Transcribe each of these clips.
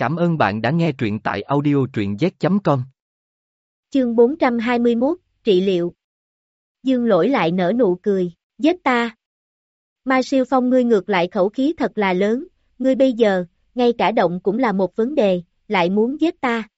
Cảm ơn bạn đã nghe truyện tại audio truyện z.com. Chương 421, trị liệu. Dương lỗi lại nở nụ cười, giết ta. Mai siêu phong ngươi ngược lại khẩu khí thật là lớn, ngươi bây giờ, ngay cả động cũng là một vấn đề, lại muốn giết ta.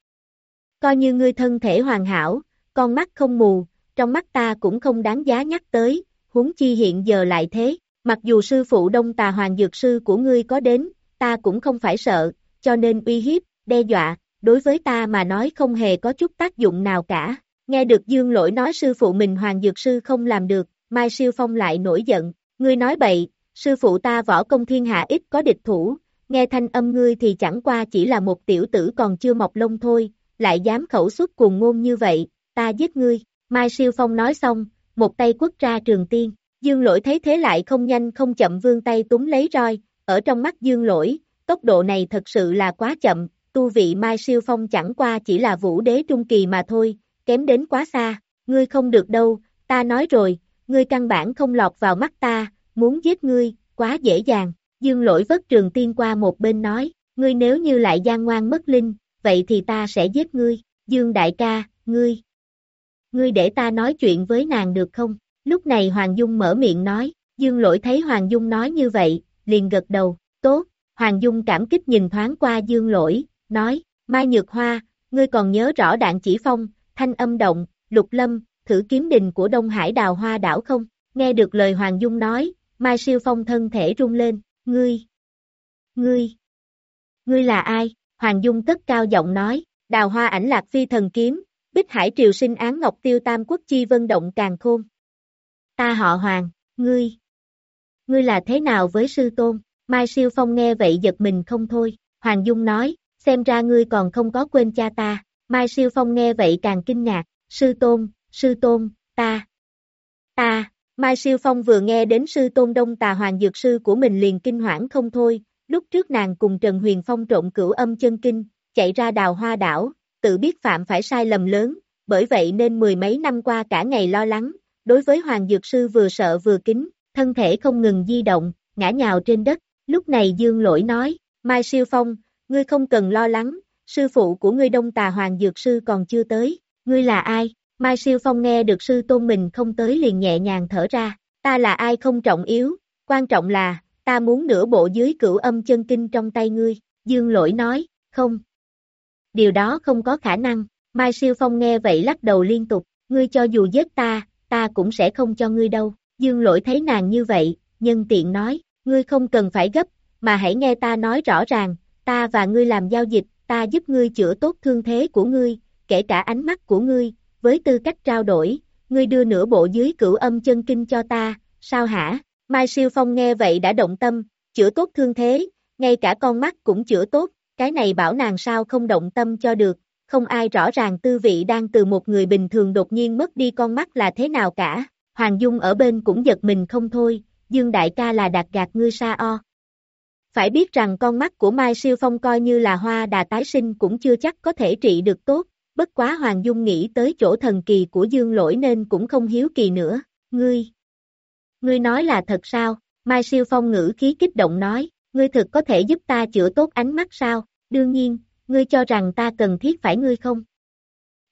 Coi như ngươi thân thể hoàn hảo, con mắt không mù, trong mắt ta cũng không đáng giá nhắc tới, huống chi hiện giờ lại thế, mặc dù sư phụ đông tà hoàng dược sư của ngươi có đến, ta cũng không phải sợ, cho nên uy hiếp, đe dọa, đối với ta mà nói không hề có chút tác dụng nào cả. Nghe được Dương Lỗi nói sư phụ mình Hoàng Dược Sư không làm được, Mai Siêu Phong lại nổi giận, ngươi nói bậy, sư phụ ta võ công thiên hạ ít có địch thủ, nghe thanh âm ngươi thì chẳng qua chỉ là một tiểu tử còn chưa mọc lông thôi, lại dám khẩu xuất cuồng ngôn như vậy, ta giết ngươi, Mai Siêu Phong nói xong, một tay quất ra trường tiên, Dương Lỗi thấy thế lại không nhanh không chậm vương tay túng lấy roi, ở trong mắt Dương Lỗi, tốc độ này thật sự là quá chậm, tu vị Mai Siêu Phong chẳng qua chỉ là vũ đế trung kỳ mà thôi, kém đến quá xa, ngươi không được đâu, ta nói rồi, ngươi căn bản không lọt vào mắt ta, muốn giết ngươi, quá dễ dàng, dương lỗi vất trường tiên qua một bên nói, ngươi nếu như lại gian ngoan mất linh, vậy thì ta sẽ giết ngươi, dương đại ca, ngươi, ngươi để ta nói chuyện với nàng được không, lúc này Hoàng Dung mở miệng nói, dương lỗi thấy Hoàng Dung nói như vậy, liền gật đầu, tốt, Hoàng Dung cảm kích nhìn thoáng qua dương lỗi, nói, Mai Nhược Hoa, ngươi còn nhớ rõ đạn chỉ phong, thanh âm động, lục lâm, thử kiếm đình của Đông Hải đào hoa đảo không? Nghe được lời Hoàng Dung nói, Mai Siêu Phong thân thể rung lên, ngươi, ngươi, ngươi là ai? Hoàng Dung tất cao giọng nói, đào hoa ảnh lạc phi thần kiếm, bích hải triều sinh án ngọc tiêu tam quốc chi vân động càng khôn. Ta họ Hoàng, ngươi, ngươi là thế nào với sư tôn? Mai Siêu Phong nghe vậy giật mình không thôi, Hoàng Dung nói, xem ra ngươi còn không có quên cha ta, Mai Siêu Phong nghe vậy càng kinh ngạc, sư tôn, sư tôn, ta, ta, Mai Siêu Phong vừa nghe đến sư tôn đông tà hoàng dược sư của mình liền kinh hoảng không thôi, lúc trước nàng cùng Trần Huyền Phong trộn cửu âm chân kinh, chạy ra đào hoa đảo, tự biết phạm phải sai lầm lớn, bởi vậy nên mười mấy năm qua cả ngày lo lắng, đối với hoàng dược sư vừa sợ vừa kính, thân thể không ngừng di động, ngã nhào trên đất, lúc này Dương Lỗi nói, Mai Siêu Phong, ngươi không cần lo lắng, sư phụ của ngươi đông tà hoàng dược sư còn chưa tới, ngươi là ai? Mai Siêu Phong nghe được sư tôn mình không tới liền nhẹ nhàng thở ra, ta là ai không trọng yếu, quan trọng là, ta muốn nửa bộ dưới cửu âm chân kinh trong tay ngươi, dương lỗi nói, không. Điều đó không có khả năng, Mai Siêu Phong nghe vậy lắc đầu liên tục, ngươi cho dù giết ta, ta cũng sẽ không cho ngươi đâu, dương lỗi thấy nàng như vậy, nhân tiện nói, ngươi không cần phải gấp, mà hãy nghe ta nói rõ ràng, ta và ngươi làm giao dịch, ta giúp ngươi chữa tốt thương thế của ngươi, kể cả ánh mắt của ngươi, với tư cách trao đổi, ngươi đưa nửa bộ dưới cửu âm chân kinh cho ta, sao hả? Mai Siêu Phong nghe vậy đã động tâm, chữa tốt thương thế, ngay cả con mắt cũng chữa tốt, cái này bảo nàng sao không động tâm cho được, không ai rõ ràng tư vị đang từ một người bình thường đột nhiên mất đi con mắt là thế nào cả. Hoàng Dung ở bên cũng giật mình không thôi, Dương Đại ca là đạt gạt ngươi sa o. Phải biết rằng con mắt của Mai Siêu Phong coi như là hoa đà tái sinh cũng chưa chắc có thể trị được tốt, bất quá Hoàng Dung nghĩ tới chỗ thần kỳ của Dương Lỗi nên cũng không hiếu kỳ nữa, ngươi. Ngươi nói là thật sao? Mai Siêu Phong ngữ khí kích động nói, ngươi thực có thể giúp ta chữa tốt ánh mắt sao? Đương nhiên, ngươi cho rằng ta cần thiết phải ngươi không?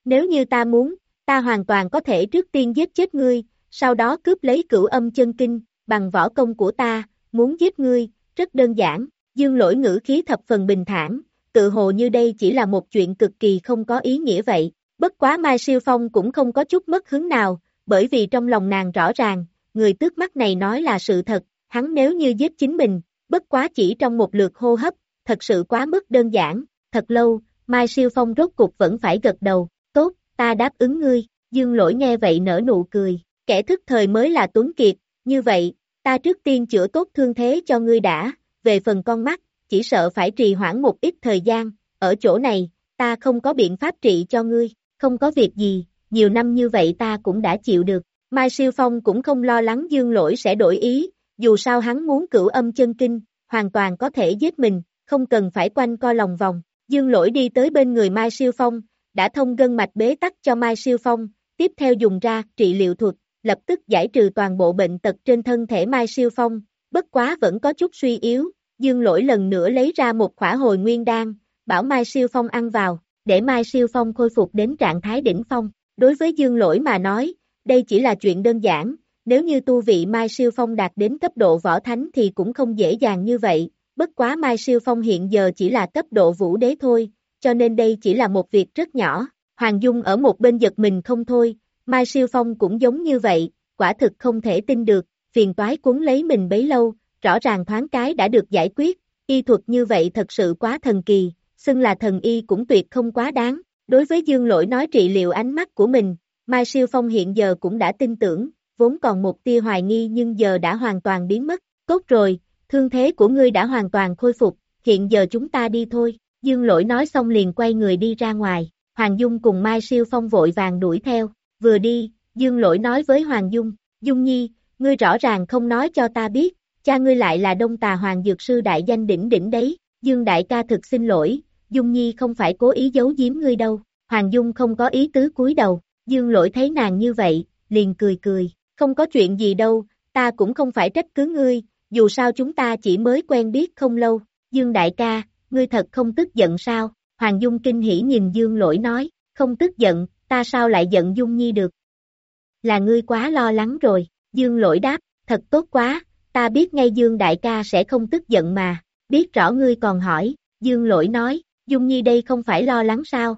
Nếu như ta muốn, ta hoàn toàn có thể trước tiên giết chết ngươi, sau đó cướp lấy cửu âm chân kinh, bằng võ công của ta, muốn giết ngươi, rất đơn giản, dương lỗi ngữ khí thập phần bình thản, tự hồ như đây chỉ là một chuyện cực kỳ không có ý nghĩa vậy, bất quá Mai Siêu Phong cũng không có chút mất hứng nào, bởi vì trong lòng nàng rõ ràng, người tước mắt này nói là sự thật, hắn nếu như giết chính mình, bất quá chỉ trong một lượt hô hấp, thật sự quá mức đơn giản, thật lâu, Mai Siêu Phong rốt cục vẫn phải gật đầu, tốt, ta đáp ứng ngươi, dương lỗi nghe vậy nở nụ cười, kẻ thức thời mới là Tuấn Kiệt, như vậy, ta trước tiên chữa tốt thương thế cho ngươi đã, về phần con mắt, chỉ sợ phải trì hoãn một ít thời gian, ở chỗ này, ta không có biện pháp trị cho ngươi, không có việc gì, nhiều năm như vậy ta cũng đã chịu được. Mai Siêu Phong cũng không lo lắng dương lỗi sẽ đổi ý, dù sao hắn muốn cửu âm chân kinh, hoàn toàn có thể giết mình, không cần phải quanh co lòng vòng. Dương lỗi đi tới bên người Mai Siêu Phong, đã thông gân mạch bế tắc cho Mai Siêu Phong, tiếp theo dùng ra trị liệu thuật, lập tức giải trừ toàn bộ bệnh tật trên thân thể Mai Siêu Phong, bất quá vẫn có chút suy yếu, dương lỗi lần nữa lấy ra một khỏa hồi nguyên đan, bảo Mai Siêu Phong ăn vào, để Mai Siêu Phong khôi phục đến trạng thái đỉnh phong. Đối với Dương Lỗi mà nói, đây chỉ là chuyện đơn giản, nếu như tu vị Mai Siêu Phong đạt đến cấp độ võ thánh thì cũng không dễ dàng như vậy, bất quá Mai Siêu Phong hiện giờ chỉ là cấp độ vũ đế thôi, cho nên đây chỉ là một việc rất nhỏ. Hoàng Dung ở một bên giật mình không thôi, Mai Siêu Phong cũng giống như vậy, quả thực không thể tin được, phiền toái cuốn lấy mình bấy lâu, rõ ràng thoáng cái đã được giải quyết, y thuật như vậy thật sự quá thần kỳ, xưng là thần y cũng tuyệt không quá đáng. Đối với Dương Lỗi nói trị liệu ánh mắt của mình, Mai Siêu Phong hiện giờ cũng đã tin tưởng, vốn còn một tia hoài nghi nhưng giờ đã hoàn toàn biến mất. Tốt rồi, thương thế của ngươi đã hoàn toàn khôi phục, hiện giờ chúng ta đi thôi. Dương Lỗi nói xong liền quay người đi ra ngoài, Hoàng Dung cùng Mai Siêu Phong vội vàng đuổi theo, vừa đi, Dương Lỗi nói với Hoàng Dung, Dung Nhi, ngươi rõ ràng không nói cho ta biết, cha ngươi lại là đông tà hoàng dược sư đại danh đỉnh đỉnh đấy, Dương Đại ca thực xin lỗi, Dung Nhi không phải cố ý giấu giếm ngươi đâu, Hoàng Dung không có ý tứ cúi đầu, Dương Lỗi thấy nàng như vậy, liền cười cười, không có chuyện gì đâu, ta cũng không phải trách cứ ngươi, dù sao chúng ta chỉ mới quen biết không lâu, Dương Đại ca, ngươi thật không tức giận sao, Hoàng Dung kinh hỉ nhìn Dương Lỗi nói, không tức giận, ta sao lại giận Dung Nhi được, là ngươi quá lo lắng rồi, Dương Lỗi đáp, thật tốt quá, ta biết ngay Dương Đại ca sẽ không tức giận mà, biết rõ ngươi còn hỏi, Dương Lỗi nói, Dung Nhi đây không phải lo lắng sao,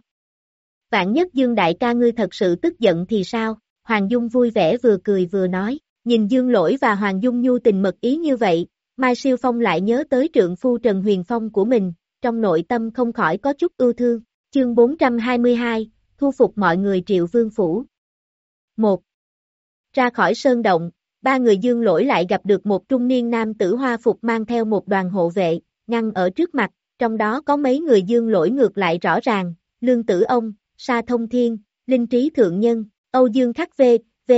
vạn nhất Dương Đại ca ngươi thật sự tức giận thì sao? Hoàng Dung vui vẻ vừa cười vừa nói, nhìn Dương Lỗi và Hoàng Dung nhu tình mật ý như vậy, Mai Siêu Phong lại nhớ tới trượng phu Trần Huyền Phong của mình, trong nội tâm không khỏi có chút ưu thương. Chương 422, thu phục mọi người triệu vương phủ. 1. Ra khỏi sơn động, ba người dương lỗi lại gặp được một trung niên nam tử hoa phục mang theo một đoàn hộ vệ, ngăn ở trước mặt, trong đó có mấy người dương lỗi ngược lại rõ ràng, lương tử ông, Sa Thông Thiên, Linh Trí Thượng Nhân, Âu Dương Khắc V, V,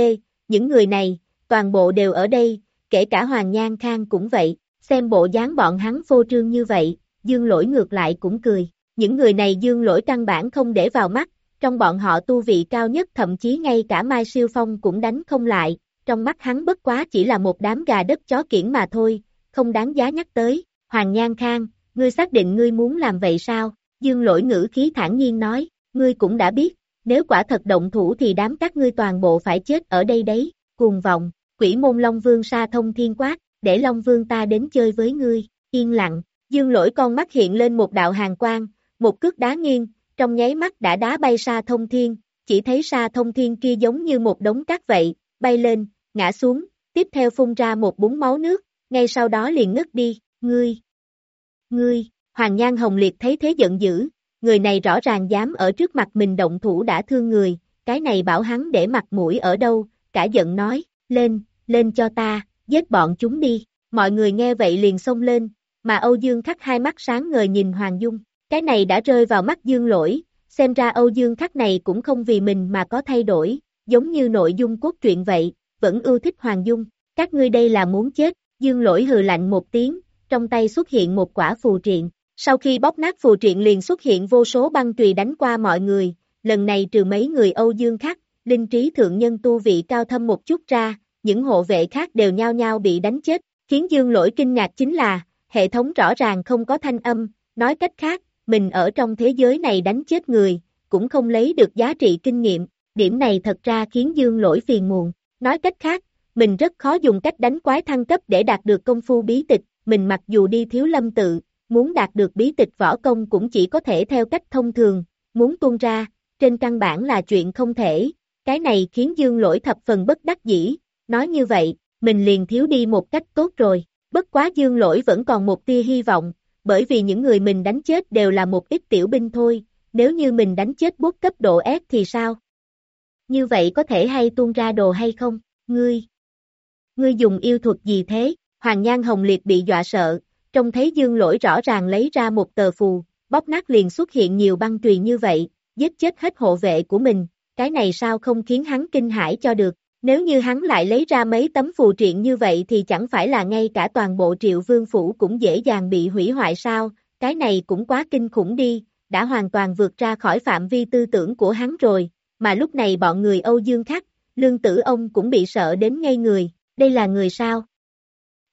những người này, toàn bộ đều ở đây, kể cả Hoàng Nhan Khang cũng vậy, xem bộ dáng bọn hắn phô trương như vậy, Dương Lỗi ngược lại cũng cười. Những người này Dương Lỗi căn bản không để vào mắt, trong bọn họ tu vị cao nhất thậm chí ngay cả Mai Siêu Phong cũng đánh không lại, trong mắt hắn bất quá chỉ là một đám gà đất chó kiển mà thôi, không đáng giá nhắc tới. Hoàng Nhan Khang, ngươi xác định ngươi muốn làm vậy sao? Dương Lỗi ngữ khí thản nhiên nói, ngươi cũng đã biết, nếu quả thật động thủ thì đám các ngươi toàn bộ phải chết ở đây đấy, cuồng vọng, quỷ môn Long Vương sa thông thiên quát, để Long Vương ta đến chơi với ngươi, yên lặng, dương lỗi con mắt hiện lên một đạo hàng quang, một cước đá nghiêng, trong nháy mắt đã đá bay sa thông thiên, chỉ thấy sa thông thiên kia giống như một đống cát vậy, bay lên, ngã xuống, tiếp theo phun ra một búng máu nước, ngay sau đó liền ngất đi, ngươi, ngươi, Hoàng Nhan Hồng Liệt thấy thế giận dữ, người này rõ ràng dám ở trước mặt mình động thủ đã thương người, cái này bảo hắn để mặt mũi ở đâu, cả giận nói, lên, lên cho ta, giết bọn chúng đi, mọi người nghe vậy liền xông lên, mà Âu Dương khắc hai mắt sáng ngời nhìn Hoàng Dung, cái này đã rơi vào mắt Dương lỗi, xem ra Âu Dương khắc này cũng không vì mình mà có thay đổi, giống như nội dung cốt truyện vậy, vẫn ưu thích Hoàng Dung, các ngươi đây là muốn chết, Dương lỗi hừ lạnh một tiếng, trong tay xuất hiện một quả phù triện, sau khi bóp nát phù triện liền xuất hiện vô số băng trùy đánh qua mọi người, lần này trừ mấy người Âu Dương khắc, linh trí thượng nhân tu vị cao thâm một chút ra, những hộ vệ khác đều nhao nhao bị đánh chết, khiến Dương lỗi kinh ngạc chính là, hệ thống rõ ràng không có thanh âm, nói cách khác, mình ở trong thế giới này đánh chết người, cũng không lấy được giá trị kinh nghiệm, điểm này thật ra khiến Dương lỗi phiền muộn, nói cách khác, mình rất khó dùng cách đánh quái thăng cấp để đạt được công phu bí tịch, mình mặc dù đi thiếu lâm tự, muốn đạt được bí tịch võ công cũng chỉ có thể theo cách thông thường, muốn tuôn ra, trên căn bản là chuyện không thể, cái này khiến dương lỗi thập phần bất đắc dĩ, nói như vậy, mình liền thiếu đi một cách tốt rồi, bất quá dương lỗi vẫn còn một tia hy vọng, bởi vì những người mình đánh chết đều là một ít tiểu binh thôi, nếu như mình đánh chết bút cấp độ S thì sao? Như vậy có thể hay tuôn ra đồ hay không? Ngươi! Ngươi dùng yêu thuật gì thế? Hoàng Nhan Hồng Liệt bị dọa sợ, trông thấy dương lỗi rõ ràng lấy ra một tờ phù, bóp nát liền xuất hiện nhiều băng truyền như vậy, giết chết hết hộ vệ của mình, cái này sao không khiến hắn kinh hãi cho được, nếu như hắn lại lấy ra mấy tấm phù triện như vậy thì chẳng phải là ngay cả toàn bộ triệu vương phủ cũng dễ dàng bị hủy hoại sao, cái này cũng quá kinh khủng đi, đã hoàn toàn vượt ra khỏi phạm vi tư tưởng của hắn rồi, mà lúc này bọn người Âu Dương Khắc, lương tử ông cũng bị sợ đến ngay người, đây là người sao?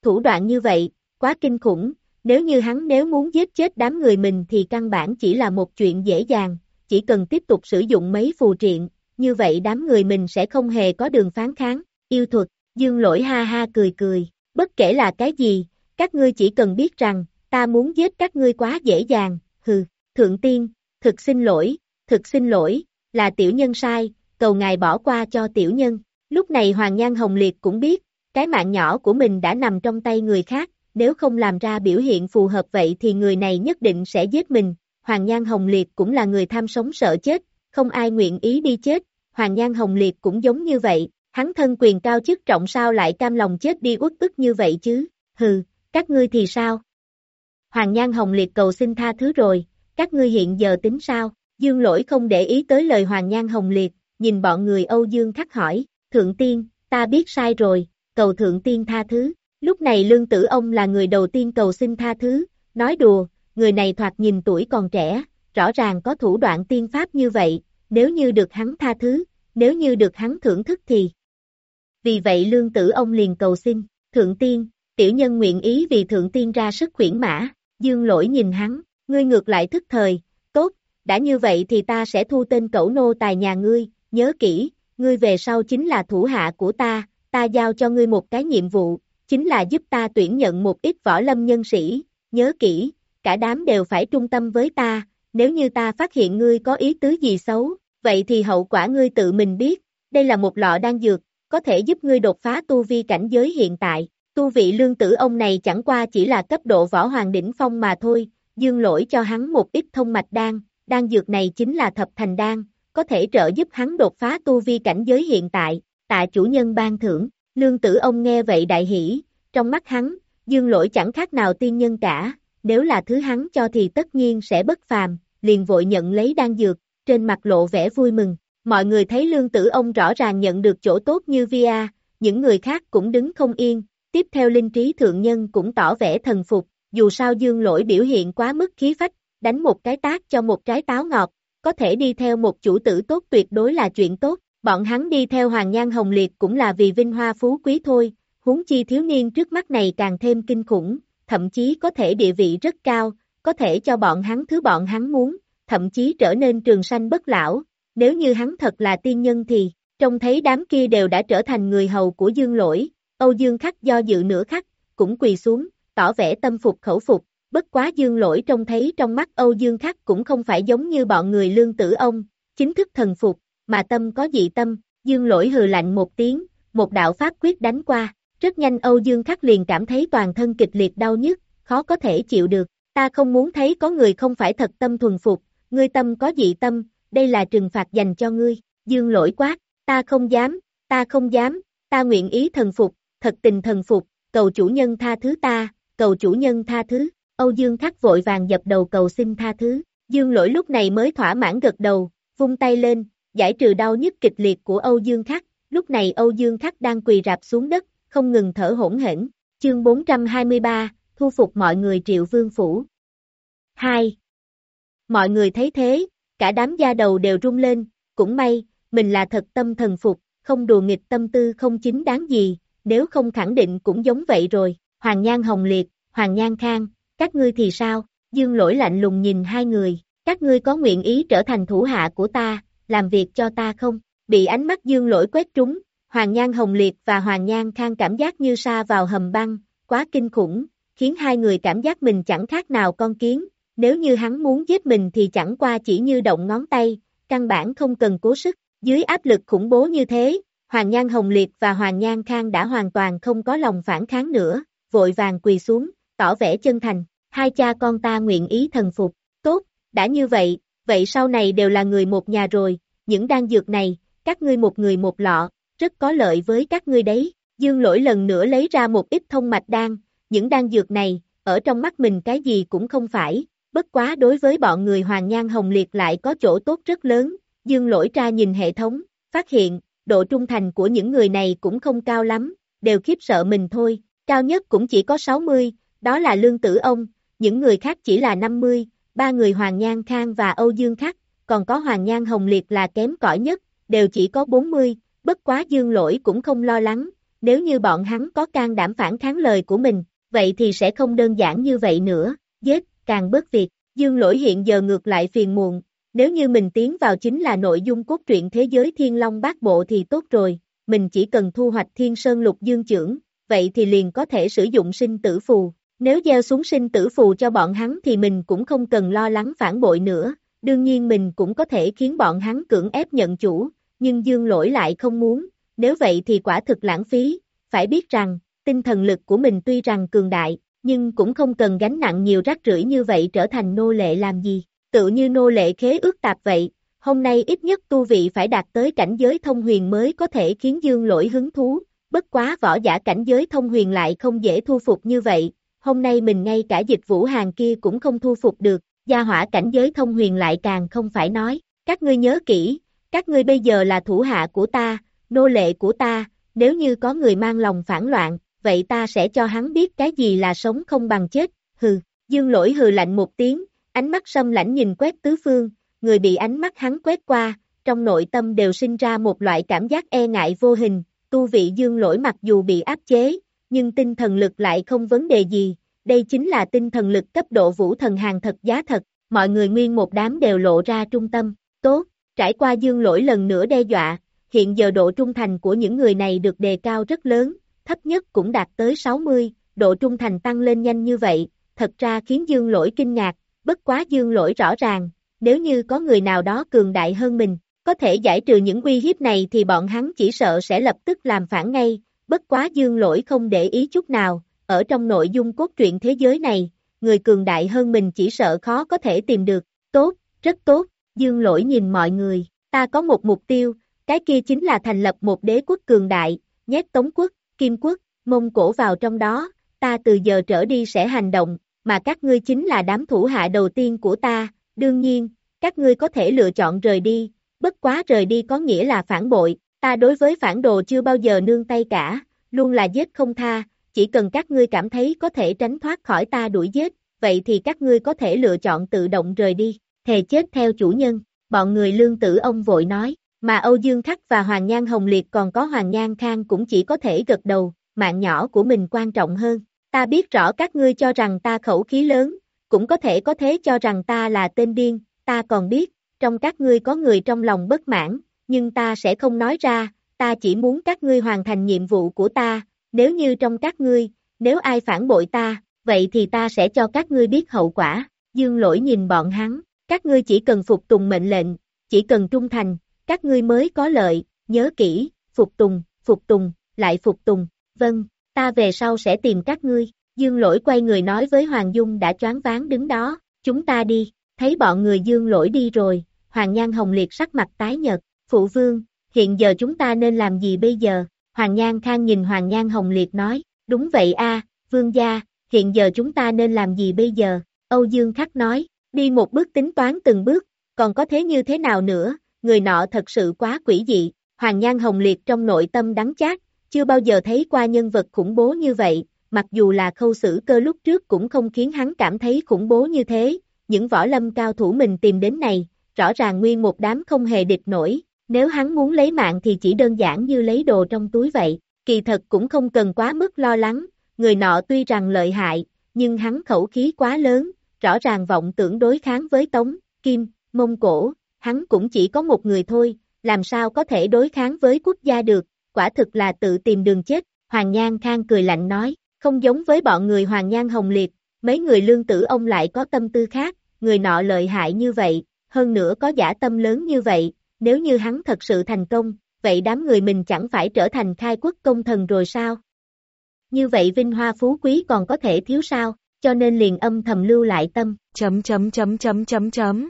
Thủ đoạn như vậy, quá kinh khủng, nếu như hắn nếu muốn giết chết đám người mình thì căn bản chỉ là một chuyện dễ dàng, chỉ cần tiếp tục sử dụng mấy phù triện, như vậy đám người mình sẽ không hề có đường phán kháng, yêu thuật, dương lỗi ha ha cười cười, bất kể là cái gì, các ngươi chỉ cần biết rằng, ta muốn giết các ngươi quá dễ dàng, hừ, thượng tiên, thực xin lỗi, thực xin lỗi, là tiểu nhân sai, cầu ngài bỏ qua cho tiểu nhân, lúc này Hoàng Nhan Hồng Liệt cũng biết, cái mạng nhỏ của mình đã nằm trong tay người khác, nếu không làm ra biểu hiện phù hợp vậy thì người này nhất định sẽ giết mình, Hoàng Nhan Hồng Liệt cũng là người tham sống sợ chết, không ai nguyện ý đi chết, Hoàng Nhan Hồng Liệt cũng giống như vậy, hắn thân quyền cao chức trọng sao lại cam lòng chết đi uất ức như vậy chứ, hừ, các ngươi thì sao? Hoàng Nhan Hồng Liệt cầu xin tha thứ rồi, các ngươi hiện giờ tính sao? Dương lỗi không để ý tới lời Hoàng Nhan Hồng Liệt, nhìn bọn người Âu Dương khắc hỏi, Thượng Tiên, ta biết sai rồi, cầu Thượng Tiên tha thứ. Lúc này Lương Tử Ông là người đầu tiên cầu xin tha thứ, nói đùa, người này thoạt nhìn tuổi còn trẻ, rõ ràng có thủ đoạn tiên pháp như vậy, nếu như được hắn tha thứ, nếu như được hắn thưởng thức thì. Vì vậy Lương Tử Ông liền cầu xin, Thượng Tiên, tiểu nhân nguyện ý vì Thượng Tiên ra sức khuyển mã, dương lỗi nhìn hắn, ngươi ngược lại thức thời, tốt, đã như vậy thì ta sẽ thu tên cẩu nô tài nhà ngươi, nhớ kỹ, ngươi về sau chính là thủ hạ của ta, ta giao cho ngươi một cái nhiệm vụ, chính là giúp ta tuyển nhận một ít võ lâm nhân sĩ, nhớ kỹ, cả đám đều phải trung tâm với ta, nếu như ta phát hiện ngươi có ý tứ gì xấu, vậy thì hậu quả ngươi tự mình biết, đây là một lọ đan dược, có thể giúp ngươi đột phá tu vi cảnh giới hiện tại, tu vị lương tử ông này chẳng qua chỉ là cấp độ võ hoàng đỉnh phong mà thôi, dương lỗi cho hắn một ít thông mạch đan, đan dược này chính là thập thành đan, có thể trợ giúp hắn đột phá tu vi cảnh giới hiện tại, tạ chủ nhân ban thưởng, lương tử ông nghe vậy đại hỷ, trong mắt hắn, dương lỗi chẳng khác nào tiên nhân cả, nếu là thứ hắn cho thì tất nhiên sẽ bất phàm, liền vội nhận lấy đan dược, trên mặt lộ vẻ vui mừng, mọi người thấy lương tử ông rõ ràng nhận được chỗ tốt như via, những người khác cũng đứng không yên, tiếp theo linh trí thượng nhân cũng tỏ vẻ thần phục, dù sao dương lỗi biểu hiện quá mức khí phách, đánh một cái tác cho một trái táo ngọt, có thể đi theo một chủ tử tốt tuyệt đối là chuyện tốt, bọn hắn đi theo Hoàng Nhan Hồng Liệt cũng là vì vinh hoa phú quý thôi, huống chi thiếu niên trước mắt này càng thêm kinh khủng, thậm chí có thể địa vị rất cao, có thể cho bọn hắn thứ bọn hắn muốn, thậm chí trở nên trường sanh bất lão, nếu như hắn thật là tiên nhân thì, trông thấy đám kia đều đã trở thành người hầu của Dương Lỗi, Âu Dương Khắc do dự nửa khắc, cũng quỳ xuống, tỏ vẻ tâm phục khẩu phục, bất quá Dương Lỗi trông thấy trong mắt Âu Dương Khắc cũng không phải giống như bọn người lương tử ông, chính thức thần phục, mà tâm có dị tâm, Dương Lỗi hừ lạnh một tiếng, một đạo pháp quyết đánh qua, rất nhanh Âu Dương Khắc liền cảm thấy toàn thân kịch liệt đau nhức, khó có thể chịu được, ta không muốn thấy có người không phải thật tâm thuần phục, ngươi tâm có dị tâm, đây là trừng phạt dành cho ngươi, Dương Lỗi quát, ta không dám, ta không dám, ta nguyện ý thần phục, thật tình thần phục, cầu chủ nhân tha thứ ta, cầu chủ nhân tha thứ, Âu Dương Khắc vội vàng dập đầu cầu xin tha thứ, Dương lỗi lúc này mới thỏa mãn gật đầu, vung tay lên, giải trừ đau nhức kịch liệt của Âu Dương Khắc, lúc này Âu Dương Khắc đang quỳ rạp xuống đất, không ngừng thở hỗn hển, chương 423, thu phục mọi người triệu vương phủ. 2. Mọi người thấy thế, cả đám da đầu đều rung lên, cũng may, mình là thật tâm thần phục, không đùa nghịch tâm tư không chính đáng gì, nếu không khẳng định cũng giống vậy rồi, Hoàng Nhan Hồng Liệt, Hoàng Nhan Khang, các ngươi thì sao? Dương lỗi lạnh lùng nhìn hai người, các ngươi có nguyện ý trở thành thủ hạ của ta, làm việc cho ta không? Bị ánh mắt dương lỗi quét trúng, Hoàng Nhan Hồng Liệt và Hoàng Nhan Khang cảm giác như sa vào hầm băng, quá kinh khủng, khiến hai người cảm giác mình chẳng khác nào con kiến, nếu như hắn muốn giết mình thì chẳng qua chỉ như động ngón tay, căn bản không cần cố sức, dưới áp lực khủng bố như thế, Hoàng Nhan Hồng Liệt và Hoàng Nhan Khang đã hoàn toàn không có lòng phản kháng nữa, vội vàng quỳ xuống, tỏ vẻ chân thành, hai cha con ta nguyện ý thần phục, tốt, đã như vậy, vậy sau này đều là người một nhà rồi, những đan dược này, các ngươi một người một lọ, rất có lợi với các ngươi đấy, dương lỗi lần nữa lấy ra một ít thông mạch đan, những đan dược này, ở trong mắt mình cái gì cũng không phải, bất quá đối với bọn người Hoàng Nhan Hồng Liệt lại có chỗ tốt rất lớn, dương lỗi ra nhìn hệ thống, phát hiện, độ trung thành của những người này cũng không cao lắm, đều khiếp sợ mình thôi, cao nhất cũng chỉ có 60, đó là lương tử ông, những người khác chỉ là 50, ba người Hoàng Nhan Khang và Âu Dương Khắc, còn có Hoàng Nhan Hồng Liệt là kém cỏi nhất, đều chỉ có 40, bất quá Dương Lỗi cũng không lo lắng, nếu như bọn hắn có can đảm phản kháng lời của mình, vậy thì sẽ không đơn giản như vậy nữa, giết, càng bớt việc, dương lỗi hiện giờ ngược lại phiền muộn, nếu như mình tiến vào chính là nội dung cốt truyện thế giới thiên long bát bộ thì tốt rồi, mình chỉ cần thu hoạch thiên sơn lục dương trưởng, vậy thì liền có thể sử dụng sinh tử phù, nếu gieo xuống sinh tử phù cho bọn hắn thì mình cũng không cần lo lắng phản bội nữa, đương nhiên mình cũng có thể khiến bọn hắn cưỡng ép nhận chủ, nhưng dương lỗi lại không muốn, nếu vậy thì quả thực lãng phí, phải biết rằng, tinh thần lực của mình tuy rằng cường đại, nhưng cũng không cần gánh nặng nhiều rác rưởi như vậy trở thành nô lệ làm gì, tự như nô lệ khế ước tạp vậy, hôm nay ít nhất tu vị phải đạt tới cảnh giới thông huyền mới có thể khiến dương lỗi hứng thú, bất quá võ giả cảnh giới thông huyền lại không dễ thu phục như vậy, hôm nay mình ngay cả dịch vũ hàng kia cũng không thu phục được, gia hỏa cảnh giới thông huyền lại càng không phải nói, các ngươi nhớ kỹ, các ngươi bây giờ là thủ hạ của ta, nô lệ của ta, nếu như có người mang lòng phản loạn, vậy ta sẽ cho hắn biết cái gì là sống không bằng chết, hừ, dương lỗi hừ lạnh một tiếng, ánh mắt sâm lãnh nhìn quét tứ phương, người bị ánh mắt hắn quét qua, trong nội tâm đều sinh ra một loại cảm giác e ngại vô hình, tu vị dương lỗi mặc dù bị áp chế, nhưng tinh thần lực lại không vấn đề gì, đây chính là tinh thần lực cấp độ vũ thần hàng thật giá thật, mọi người nguyên một đám đều lộ ra trung tâm, tốt, trải qua dương lỗi lần nữa đe dọa, hiện giờ độ trung thành của những người này được đề cao rất lớn, thấp nhất cũng đạt tới 60, độ trung thành tăng lên nhanh như vậy, thật ra khiến dương lỗi kinh ngạc, bất quá dương lỗi rõ ràng, nếu như có người nào đó cường đại hơn mình, có thể giải trừ những uy hiếp này thì bọn hắn chỉ sợ sẽ lập tức làm phản ngay, bất quá dương lỗi không để ý chút nào, ở trong nội dung cốt truyện thế giới này, người cường đại hơn mình chỉ sợ khó có thể tìm được, tốt, rất tốt, dương lỗi nhìn mọi người, ta có một mục tiêu, cái kia chính là thành lập một đế quốc cường đại, nhét tống quốc, kim quốc, mông cổ vào trong đó, ta từ giờ trở đi sẽ hành động, mà các ngươi chính là đám thủ hạ đầu tiên của ta, đương nhiên, các ngươi có thể lựa chọn rời đi, bất quá rời đi có nghĩa là phản bội, ta đối với phản đồ chưa bao giờ nương tay cả, luôn là giết không tha, chỉ cần các ngươi cảm thấy có thể tránh thoát khỏi ta đuổi giết, vậy thì các ngươi có thể lựa chọn tự động rời đi, thề chết theo chủ nhân, bọn người lương tử ông vội nói, mà Âu Dương Khắc và Hoàng Nhan Hồng Liệt còn có Hoàng Nhan Khang cũng chỉ có thể gật đầu, mạng nhỏ của mình quan trọng hơn, ta biết rõ các ngươi cho rằng ta khẩu khí lớn, cũng có thể có thế cho rằng ta là tên điên, ta còn biết, trong các ngươi có người trong lòng bất mãn, nhưng ta sẽ không nói ra, ta chỉ muốn các ngươi hoàn thành nhiệm vụ của ta, nếu như trong các ngươi, nếu ai phản bội ta, vậy thì ta sẽ cho các ngươi biết hậu quả. Dương lỗi nhìn bọn hắn, các ngươi chỉ cần phục tùng mệnh lệnh, chỉ cần trung thành, các ngươi mới có lợi, nhớ kỹ, phục tùng, phục tùng, lại phục tùng, vâng, ta về sau sẽ tìm các ngươi. Dương lỗi quay người nói với Hoàng Dung đã choáng ván đứng đó, chúng ta đi, thấy bọn người dương lỗi đi rồi, Hoàng Nhan Hồng Liệt sắc mặt tái nhật, phụ vương, hiện giờ chúng ta nên làm gì bây giờ? Hoàng Nhan Khang nhìn Hoàng Nhan Hồng Liệt nói, đúng vậy a, vương gia, hiện giờ chúng ta nên làm gì bây giờ? Âu Dương Khắc nói, đi một bước tính toán từng bước, còn có thế như thế nào nữa, người nọ thật sự quá quỷ dị, Hoàng Nhan Hồng Liệt trong nội tâm đắng chát, chưa bao giờ thấy qua nhân vật khủng bố như vậy, mặc dù là khâu xử cơ lúc trước cũng không khiến hắn cảm thấy khủng bố như thế, những võ lâm cao thủ mình tìm đến này, rõ ràng nguyên một đám không hề địch nổi, nếu hắn muốn lấy mạng thì chỉ đơn giản như lấy đồ trong túi vậy, kỳ thật cũng không cần quá mức lo lắng, người nọ tuy rằng lợi hại, nhưng hắn khẩu khí quá lớn, rõ ràng vọng tưởng đối kháng với Tống, Kim, Mông Cổ, hắn cũng chỉ có một người thôi, làm sao có thể đối kháng với quốc gia được, quả thực là tự tìm đường chết, Hoàng Nhan Khang cười lạnh nói, không giống với bọn người Hoàng Nhan Hồng Liệt, mấy người lương tử ông lại có tâm tư khác, người nọ lợi hại như vậy, hơn nữa có giả tâm lớn như vậy, nếu như hắn thật sự thành công, vậy đám người mình chẳng phải trở thành khai quốc công thần rồi sao? Như vậy vinh hoa phú quý còn có thể thiếu sao, cho nên liền âm thầm lưu lại tâm, chấm chấm chấm chấm chấm chấm.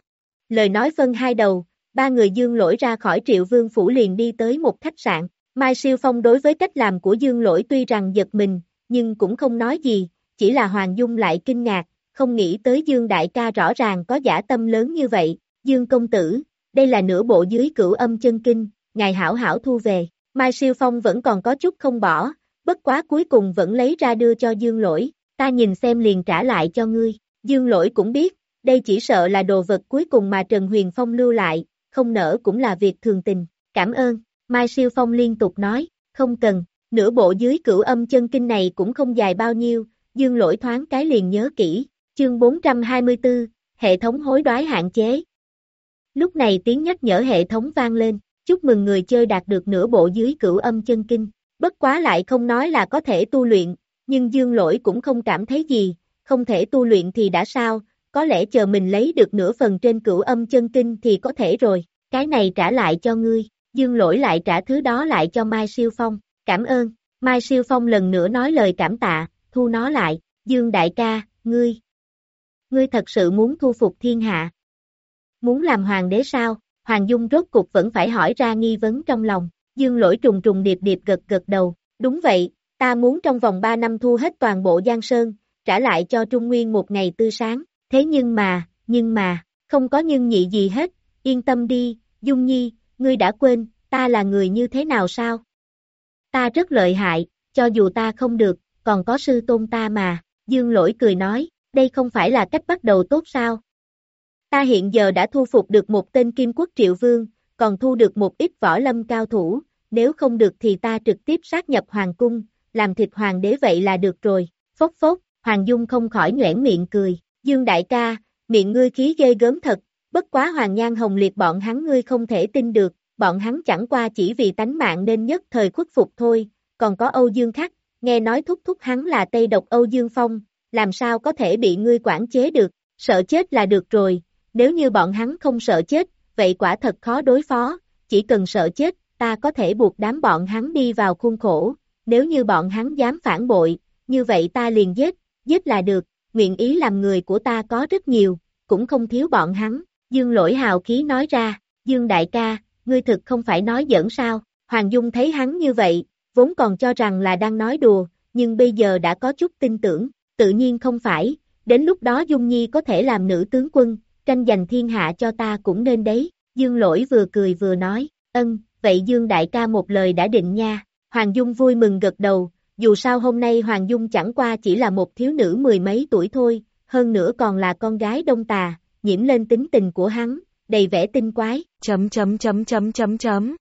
Lời nói phân hai đầu, ba người dương lỗi ra khỏi triệu vương phủ liền đi tới một khách sạn, Mai Siêu Phong đối với cách làm của dương lỗi tuy rằng giật mình, nhưng cũng không nói gì, chỉ là Hoàng Dung lại kinh ngạc, không nghĩ tới Dương Đại ca rõ ràng có giả tâm lớn như vậy, Dương Công Tử, đây là nửa bộ dưới cửu âm chân kinh, ngài hảo hảo thu về, Mai Siêu Phong vẫn còn có chút không bỏ, bất quá cuối cùng vẫn lấy ra đưa cho Dương Lỗi, ta nhìn xem liền trả lại cho ngươi, Dương Lỗi cũng biết, đây chỉ sợ là đồ vật cuối cùng mà Trần Huyền Phong lưu lại, không nỡ cũng là việc thường tình, cảm ơn, Mai Siêu Phong liên tục nói, không cần, nửa bộ dưới cửu âm chân kinh này cũng không dài bao nhiêu, dương lỗi thoáng cái liền nhớ kỹ, chương 424, hệ thống hối đoái hạn chế. Lúc này tiếng nhắc nhở hệ thống vang lên, chúc mừng người chơi đạt được nửa bộ dưới cửu âm chân kinh, bất quá lại không nói là có thể tu luyện, nhưng dương lỗi cũng không cảm thấy gì, không thể tu luyện thì đã sao, có lẽ chờ mình lấy được nửa phần trên cửu âm chân kinh thì có thể rồi, cái này trả lại cho ngươi, dương lỗi lại trả thứ đó lại cho Mai Siêu Phong, cảm ơn, Mai Siêu Phong lần nữa nói lời cảm tạ, thu nó lại, dương đại ca, ngươi, ngươi thật sự muốn thu phục thiên hạ, muốn làm hoàng đế sao, Hoàng Dung rốt cục vẫn phải hỏi ra nghi vấn trong lòng, dương lỗi trùng trùng điệp điệp gật gật đầu, đúng vậy, ta muốn trong vòng 3 năm thu hết toàn bộ Giang Sơn, trả lại cho Trung Nguyên một ngày tươi sáng, thế nhưng mà, nhưng mà, không có nhưng nhị gì hết, yên tâm đi, Dung Nhi, ngươi đã quên, ta là người như thế nào sao? Ta rất lợi hại, cho dù ta không được, còn có sư tôn ta mà, dương lỗi cười nói, đây không phải là cách bắt đầu tốt sao? Ta hiện giờ đã thu phục được một tên kim quốc triệu vương, còn thu được một ít võ lâm cao thủ, nếu không được thì ta trực tiếp sát nhập hoàng cung, làm thịt hoàng đế vậy là được rồi, phốc phốc, Hoàng Dung không khỏi nhoẻn miệng cười, Dương đại ca, miệng ngươi khí ghê gớm thật, bất quá Hoàng Nhan Hồng Liệt bọn hắn ngươi không thể tin được, bọn hắn chẳng qua chỉ vì tánh mạng nên nhất thời khuất phục thôi, còn có Âu Dương Khắc, nghe nói thúc thúc hắn là Tây độc Âu Dương Phong, làm sao có thể bị ngươi quản chế được, sợ chết là được rồi, nếu như bọn hắn không sợ chết, vậy quả thật khó đối phó, chỉ cần sợ chết, ta có thể buộc đám bọn hắn đi vào khuôn khổ, nếu như bọn hắn dám phản bội, như vậy ta liền giết, giết là được, nguyện ý làm người của ta có rất nhiều, cũng không thiếu bọn hắn, Dương lỗi hào khí nói ra, Dương đại ca, ngươi thực không phải nói giỡn sao, Hoàng Dung thấy hắn như vậy, vốn còn cho rằng là đang nói đùa, nhưng bây giờ đã có chút tin tưởng, tự nhiên không phải, đến lúc đó Dung Nhi có thể làm nữ tướng quân, tranh giành thiên hạ cho ta cũng nên đấy, Dương lỗi vừa cười vừa nói, ân, vậy Dương đại ca một lời đã định nha, Hoàng Dung vui mừng gật đầu, dù sao hôm nay Hoàng Dung chẳng qua chỉ là một thiếu nữ mười mấy tuổi thôi, hơn nữa còn là con gái đông tà, nhiễm lên tính tình của hắn, đầy vẻ tinh quái. Chấm chấm chấm chấm chấm chấm.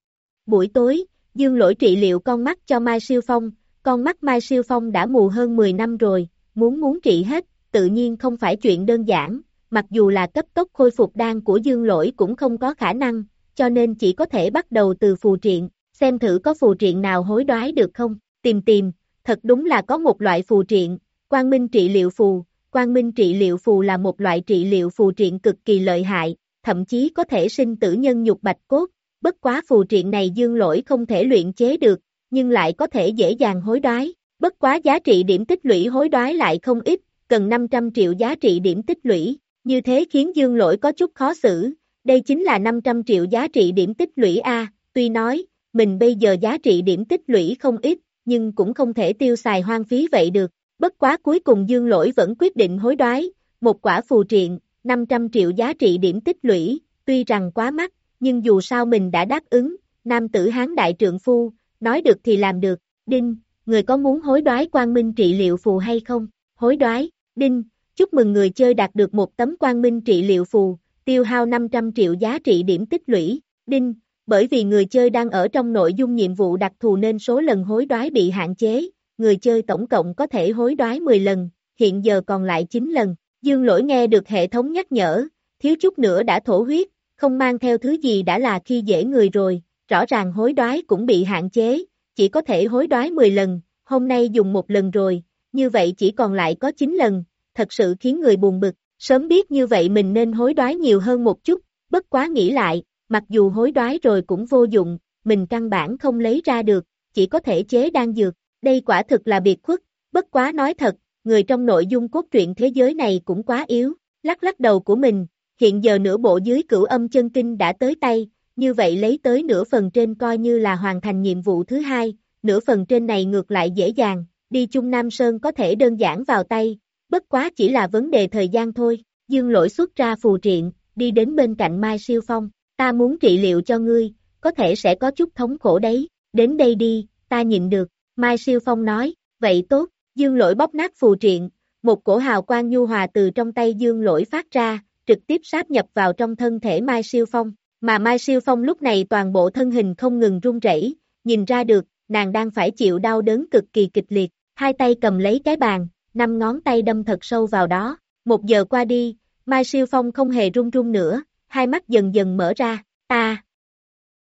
Buổi tối, Dương lỗi trị liệu con mắt cho Mai Siêu Phong, con mắt Mai Siêu Phong đã mù hơn 10 năm rồi, muốn muốn trị hết, tự nhiên không phải chuyện đơn giản, mặc dù là cấp tốc khôi phục đan của Dương lỗi cũng không có khả năng, cho nên chỉ có thể bắt đầu từ phù triện, xem thử có phù triện nào hối đoái được không, tìm tìm, thật đúng là có một loại phù triện, quang minh trị liệu phù, quang minh trị liệu phù là một loại trị liệu phù triện cực kỳ lợi hại, thậm chí có thể sinh tử nhân nhục bạch cốt, bất quá phù triện này dương lỗi không thể luyện chế được, nhưng lại có thể dễ dàng hối đoái, bất quá giá trị điểm tích lũy hối đoái lại không ít, cần 500 triệu giá trị điểm tích lũy, như thế khiến dương lỗi có chút khó xử, đây chính là 500 triệu giá trị điểm tích lũy A, tuy nói, mình bây giờ giá trị điểm tích lũy không ít, nhưng cũng không thể tiêu xài hoang phí vậy được. Bất quá cuối cùng Dương Lỗi vẫn quyết định hối đoái, một quả phù triện, 500 triệu giá trị điểm tích lũy, tuy rằng quá mắc, nhưng dù sao mình đã đáp ứng, nam tử hán đại trượng phu, nói được thì làm được, đinh, người có muốn hối đoái quang minh trị liệu phù hay không? Hối đoái, đinh, chúc mừng người chơi đạt được một tấm quang minh trị liệu phù, tiêu hao 500 triệu giá trị điểm tích lũy, đinh, bởi vì người chơi đang ở trong nội dung nhiệm vụ đặc thù nên số lần hối đoái bị hạn chế, người chơi tổng cộng có thể hối đoái 10 lần, hiện giờ còn lại 9 lần. Dương lỗi nghe được hệ thống nhắc nhở, thiếu chút nữa đã thổ huyết, không mang theo thứ gì đã là khi dễ người rồi, rõ ràng hối đoái cũng bị hạn chế, chỉ có thể hối đoái 10 lần, hôm nay dùng một lần rồi, như vậy chỉ còn lại có 9 lần, thật sự khiến người buồn bực, sớm biết như vậy mình nên hối đoái nhiều hơn một chút, bất quá nghĩ lại, mặc dù hối đoái rồi cũng vô dụng, mình căn bản không lấy ra được, chỉ có thể chế đan dược, đây quả thực là biệt khuất, bất quá nói thật, người trong nội dung cốt truyện thế giới này cũng quá yếu, lắc lắc đầu của mình, hiện giờ nửa bộ dưới cửu âm chân kinh đã tới tay, như vậy lấy tới nửa phần trên coi như là hoàn thành nhiệm vụ thứ hai, nửa phần trên này ngược lại dễ dàng, đi chung Nam Sơn có thể đơn giản vào tay, bất quá chỉ là vấn đề thời gian thôi, dương lỗi xuất ra phù triện, đi đến bên cạnh Mai Siêu Phong, ta muốn trị liệu cho ngươi, có thể sẽ có chút thống khổ đấy, đến đây đi, ta nhịn được, Mai Siêu Phong nói, vậy tốt, dương lỗi bóp nát phù triện, một cổ hào quang nhu hòa từ trong tay dương lỗi phát ra, trực tiếp sáp nhập vào trong thân thể Mai Siêu Phong, mà Mai Siêu Phong lúc này toàn bộ thân hình không ngừng run rẩy, nhìn ra được, nàng đang phải chịu đau đớn cực kỳ kịch liệt, hai tay cầm lấy cái bàn, năm ngón tay đâm thật sâu vào đó. Một giờ qua đi, Mai Siêu Phong không hề run run nữa, hai mắt dần dần mở ra, ta,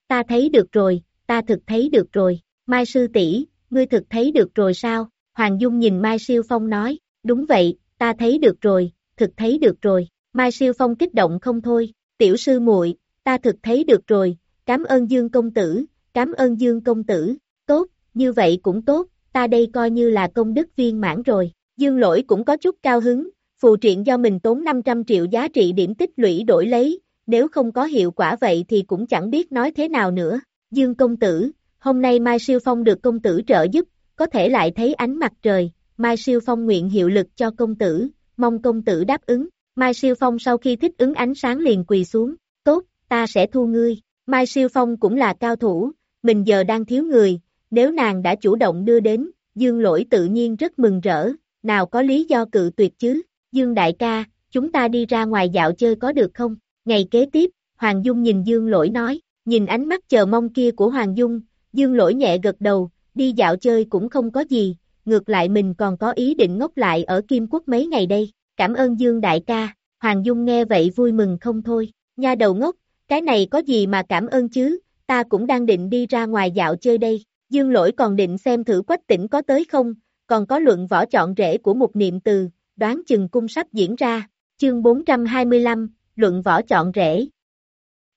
ta thấy được rồi, ta thực thấy được rồi, Mai Sư tỷ ngươi thực thấy được rồi sao? Hoàng Dung nhìn Mai Siêu Phong nói, đúng vậy, ta thấy được rồi, thực thấy được rồi, Mai Siêu Phong kích động không thôi, tiểu sư muội, ta thực thấy được rồi, cảm ơn Dương công tử, cảm ơn Dương công tử, tốt, như vậy cũng tốt, ta đây coi như là công đức viên mãn rồi, Dương lỗi cũng có chút cao hứng, phù triện do mình tốn 500 triệu giá trị điểm tích lũy đổi lấy, nếu không có hiệu quả vậy thì cũng chẳng biết nói thế nào nữa, Dương công tử, hôm nay Mai Siêu Phong được công tử trợ giúp, có thể lại thấy ánh mặt trời, Mai Siêu Phong nguyện hiệu lực cho công tử, mong công tử đáp ứng, Mai Siêu Phong sau khi thích ứng ánh sáng liền quỳ xuống, tốt, ta sẽ thu ngươi, Mai Siêu Phong cũng là cao thủ, mình giờ đang thiếu người, nếu nàng đã chủ động đưa đến, Dương Lỗi tự nhiên rất mừng rỡ, nào có lý do cự tuyệt chứ, Dương Đại ca, chúng ta đi ra ngoài dạo chơi có được không? Ngày kế tiếp, Hoàng Dung nhìn Dương Lỗi nói, nhìn ánh mắt chờ mong kia của Hoàng Dung, Dương Lỗi nhẹ gật đầu, đi dạo chơi cũng không có gì, ngược lại mình còn có ý định ngốc lại ở Kim Quốc mấy ngày đây, cảm ơn Dương Đại ca, Hoàng Dung nghe vậy vui mừng không thôi, nha đầu ngốc, cái này có gì mà cảm ơn chứ, ta cũng đang định đi ra ngoài dạo chơi đây, Dương Lỗi còn định xem thử quách tỉnh có tới không, còn có luận võ chọn rễ của một niệm từ, đoán chừng cung sắp diễn ra, chương 425, luận võ chọn rễ.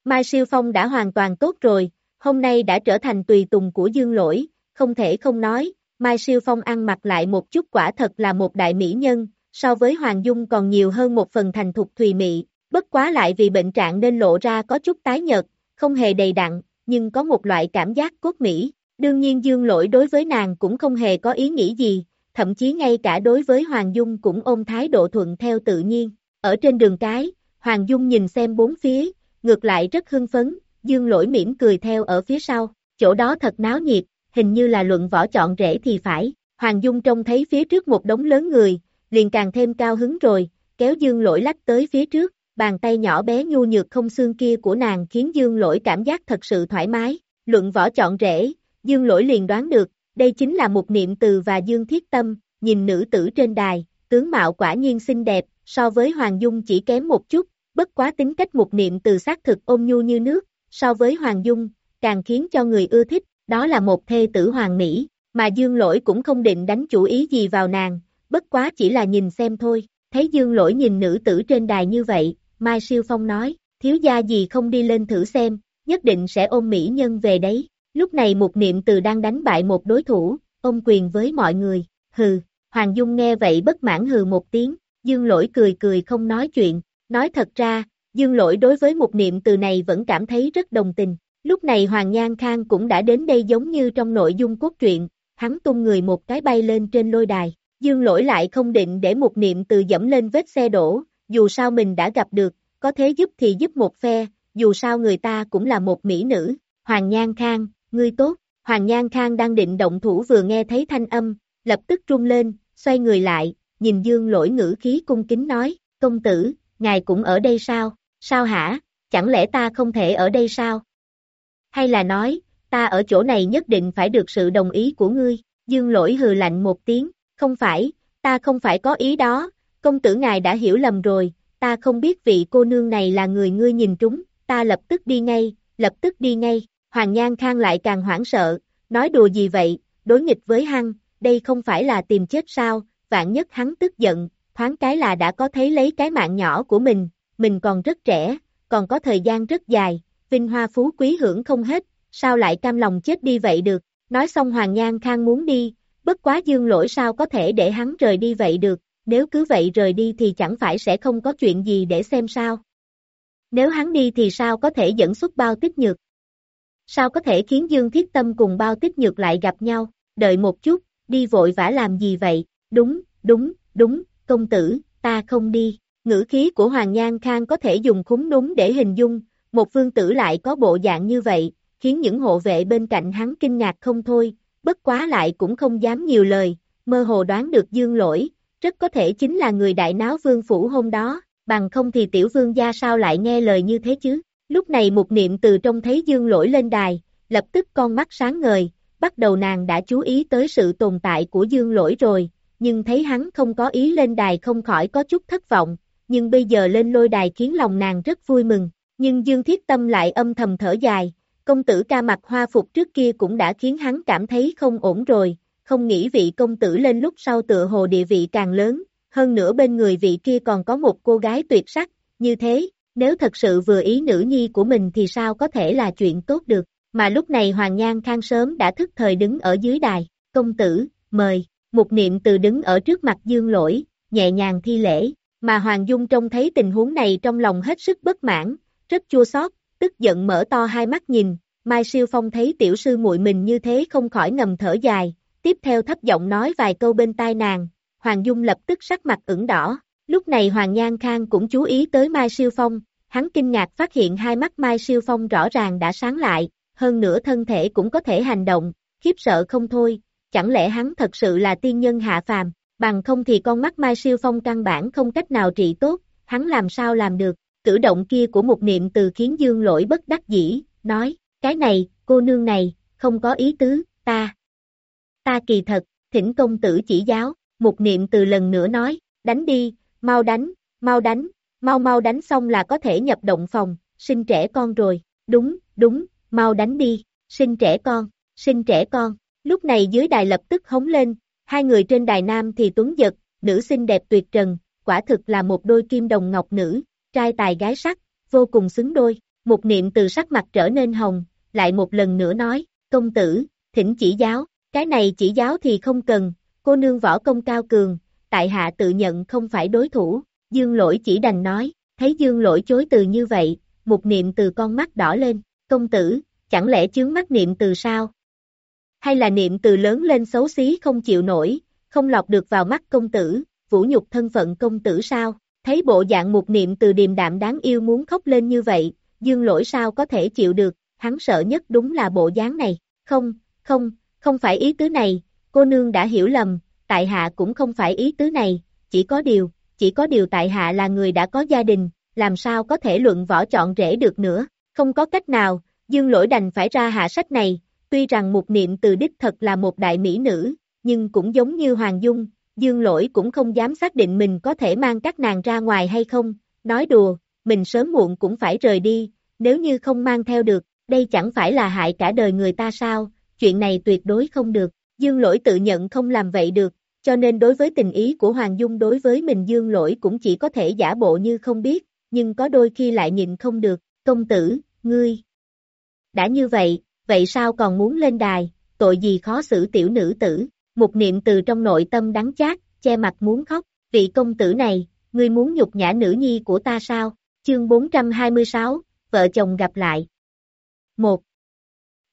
Mai Siêu Phong đã hoàn toàn tốt rồi, hôm nay đã trở thành tùy tùng của Dương Lỗi, không thể không nói, Mai Siêu Phong ăn mặc lại một chút quả thật là một đại mỹ nhân, so với Hoàng Dung còn nhiều hơn một phần thành thục thùy mị, bất quá lại vì bệnh trạng nên lộ ra có chút tái nhợt, không hề đầy đặn, nhưng có một loại cảm giác cốt mỹ. Đương nhiên Dương Lỗi đối với nàng cũng không hề có ý nghĩ gì, thậm chí ngay cả đối với Hoàng Dung cũng ôm thái độ thuận theo tự nhiên. Ở trên đường cái, Hoàng Dung nhìn xem bốn phía, ngược lại rất hưng phấn, Dương Lỗi mỉm cười theo ở phía sau, chỗ đó thật náo nhiệt, hình như là luận võ chọn rễ thì phải. Hoàng Dung trông thấy phía trước một đống lớn người, liền càng thêm cao hứng rồi, kéo Dương Lỗi lách tới phía trước, bàn tay nhỏ bé nhu nhược không xương kia của nàng khiến Dương Lỗi cảm giác thật sự thoải mái. Luận võ chọn rễ, Dương Lỗi liền đoán được, đây chính là một niệm từ và Dương Thiết Tâm, nhìn nữ tử trên đài, tướng mạo quả nhiên xinh đẹp, so với Hoàng Dung chỉ kém một chút, bất quá tính cách một niệm từ xác thực ôm nhu như nước, so với Hoàng Dung, càng khiến cho người ưa thích, đó là một thê tử hoàng mỹ, mà Dương Lỗi cũng không định đánh chủ ý gì vào nàng, bất quá chỉ là nhìn xem thôi, thấy Dương Lỗi nhìn nữ tử trên đài như vậy, Mai Siêu Phong nói, thiếu gia gì không đi lên thử xem, nhất định sẽ ôm mỹ nhân về đấy, lúc này một niệm từ đang đánh bại một đối thủ, ôm quyền với mọi người, hừ, Hoàng Dung nghe vậy bất mãn hừ một tiếng, Dương Lỗi cười cười không nói chuyện, nói thật ra, Dương Lỗi đối với một niệm từ này vẫn cảm thấy rất đồng tình, Lúc này Hoàng Nhan Khang cũng đã đến đây giống như trong nội dung cốt truyện, hắn tung người một cái bay lên trên lôi đài, dương lỗi lại không định để một niệm từ dẫm lên vết xe đổ, dù sao mình đã gặp được, có thế giúp thì giúp một phe, dù sao người ta cũng là một mỹ nữ, Hoàng Nhan Khang, ngươi tốt, Hoàng Nhan Khang đang định động thủ vừa nghe thấy thanh âm, lập tức trung lên, xoay người lại, nhìn dương lỗi ngữ khí cung kính nói, công tử, ngài cũng ở đây sao, sao hả, chẳng lẽ ta không thể ở đây sao? hay là nói, ta ở chỗ này nhất định phải được sự đồng ý của ngươi, dương lỗi hừ lạnh một tiếng, không phải, ta không phải có ý đó, công tử ngài đã hiểu lầm rồi, ta không biết vị cô nương này là người ngươi nhìn trúng, ta lập tức đi ngay, lập tức đi ngay, Hoàng Nhan Khang lại càng hoảng sợ, nói đùa gì vậy, đối nghịch với hăng, đây không phải là tìm chết sao, vạn nhất hắn tức giận, thoáng cái là đã có thấy lấy cái mạng nhỏ của mình, mình còn rất trẻ, còn có thời gian rất dài, vinh hoa phú quý hưởng không hết, sao lại cam lòng chết đi vậy được, nói xong Hoàng Nhan Khang muốn đi, bất quá dương lỗi sao có thể để hắn rời đi vậy được, nếu cứ vậy rời đi thì chẳng phải sẽ không có chuyện gì để xem sao. Nếu hắn đi thì sao có thể dẫn xuất bao tích nhược? Sao có thể khiến Dương Thiết Tâm cùng bao tích nhược lại gặp nhau, đợi một chút, đi vội vã làm gì vậy, đúng, đúng, đúng, công tử, ta không đi. Ngữ khí của Hoàng Nhan Khang có thể dùng khúng đúng để hình dung, một vương tử lại có bộ dạng như vậy, khiến những hộ vệ bên cạnh hắn kinh ngạc không thôi, bất quá lại cũng không dám nhiều lời, mơ hồ đoán được dương lỗi, rất có thể chính là người đại náo vương phủ hôm đó, bằng không thì tiểu vương gia sao lại nghe lời như thế chứ. Lúc này một niệm từ trong thấy dương lỗi lên đài, lập tức con mắt sáng ngời, bắt đầu nàng đã chú ý tới sự tồn tại của dương lỗi rồi, nhưng thấy hắn không có ý lên đài không khỏi có chút thất vọng, nhưng bây giờ lên lôi đài khiến lòng nàng rất vui mừng, nhưng Dương Thiết Tâm lại âm thầm thở dài, công tử ca mặc hoa phục trước kia cũng đã khiến hắn cảm thấy không ổn rồi, không nghĩ vị công tử lên lúc sau tựa hồ địa vị càng lớn, hơn nữa bên người vị kia còn có một cô gái tuyệt sắc, như thế, nếu thật sự vừa ý nữ nhi của mình thì sao có thể là chuyện tốt được, mà lúc này Hoàng Nhan Khang sớm đã thức thời đứng ở dưới đài, công tử, mời, một niệm từ đứng ở trước mặt dương lỗi, nhẹ nhàng thi lễ, mà Hoàng Dung trông thấy tình huống này trong lòng hết sức bất mãn, rất chua xót, tức giận mở to hai mắt nhìn, Mai Siêu Phong thấy tiểu sư muội mình như thế không khỏi ngầm thở dài, tiếp theo thấp giọng nói vài câu bên tai nàng, Hoàng Dung lập tức sắc mặt ửng đỏ, lúc này Hoàng Nhan Khang cũng chú ý tới Mai Siêu Phong, hắn kinh ngạc phát hiện hai mắt Mai Siêu Phong rõ ràng đã sáng lại, hơn nữa thân thể cũng có thể hành động, khiếp sợ không thôi, chẳng lẽ hắn thật sự là tiên nhân hạ phàm, bằng không thì con mắt Mai Siêu Phong căn bản không cách nào trị tốt, hắn làm sao làm được, cử động kia của một niệm từ khiến dương lỗi bất đắc dĩ, nói, cái này, cô nương này, không có ý tứ, ta, ta kỳ thật, thỉnh công tử chỉ giáo, một niệm từ lần nữa nói, đánh đi, mau đánh, mau đánh, mau mau đánh xong là có thể nhập động phòng, sinh trẻ con rồi, đúng, đúng, mau đánh đi, sinh trẻ con, sinh trẻ con, lúc này dưới đài lập tức hống lên, hai người trên đài nam thì tuấn giật, nữ xinh đẹp tuyệt trần, quả thực là một đôi kim đồng ngọc nữ, trai tài gái sắc, vô cùng xứng đôi, một niệm từ sắc mặt trở nên hồng, lại một lần nữa nói, công tử, thỉnh chỉ giáo, cái này chỉ giáo thì không cần, cô nương võ công cao cường, tại hạ tự nhận không phải đối thủ, dương lỗi chỉ đành nói, thấy dương lỗi chối từ như vậy, một niệm từ con mắt đỏ lên, công tử, chẳng lẽ chướng mắt niệm từ sao? Hay là niệm từ lớn lên xấu xí không chịu nổi, không lọt được vào mắt công tử, vũ nhục thân phận công tử sao? Thấy bộ dạng một niệm từ điềm đạm đáng yêu muốn khóc lên như vậy, dương lỗi sao có thể chịu được, hắn sợ nhất đúng là bộ dáng này, không, không, không phải ý tứ này, cô nương đã hiểu lầm, tại hạ cũng không phải ý tứ này, chỉ có điều, chỉ có điều tại hạ là người đã có gia đình, làm sao có thể luận võ chọn rễ được nữa, không có cách nào, dương lỗi đành phải ra hạ sách này, tuy rằng một niệm từ đích thật là một đại mỹ nữ, nhưng cũng giống như Hoàng Dung, dương lỗi cũng không dám xác định mình có thể mang các nàng ra ngoài hay không, nói đùa, mình sớm muộn cũng phải rời đi, nếu như không mang theo được, đây chẳng phải là hại cả đời người ta sao, chuyện này tuyệt đối không được, dương lỗi tự nhận không làm vậy được, cho nên đối với tình ý của Hoàng Dung đối với mình dương lỗi cũng chỉ có thể giả bộ như không biết, nhưng có đôi khi lại nhìn không được, công tử, ngươi. Đã như vậy, vậy sao còn muốn lên đài, tội gì khó xử tiểu nữ tử, một niệm từ trong nội tâm đắng chát, che mặt muốn khóc, vị công tử này, ngươi muốn nhục nhã nữ nhi của ta sao? Chương 426, vợ chồng gặp lại. 1.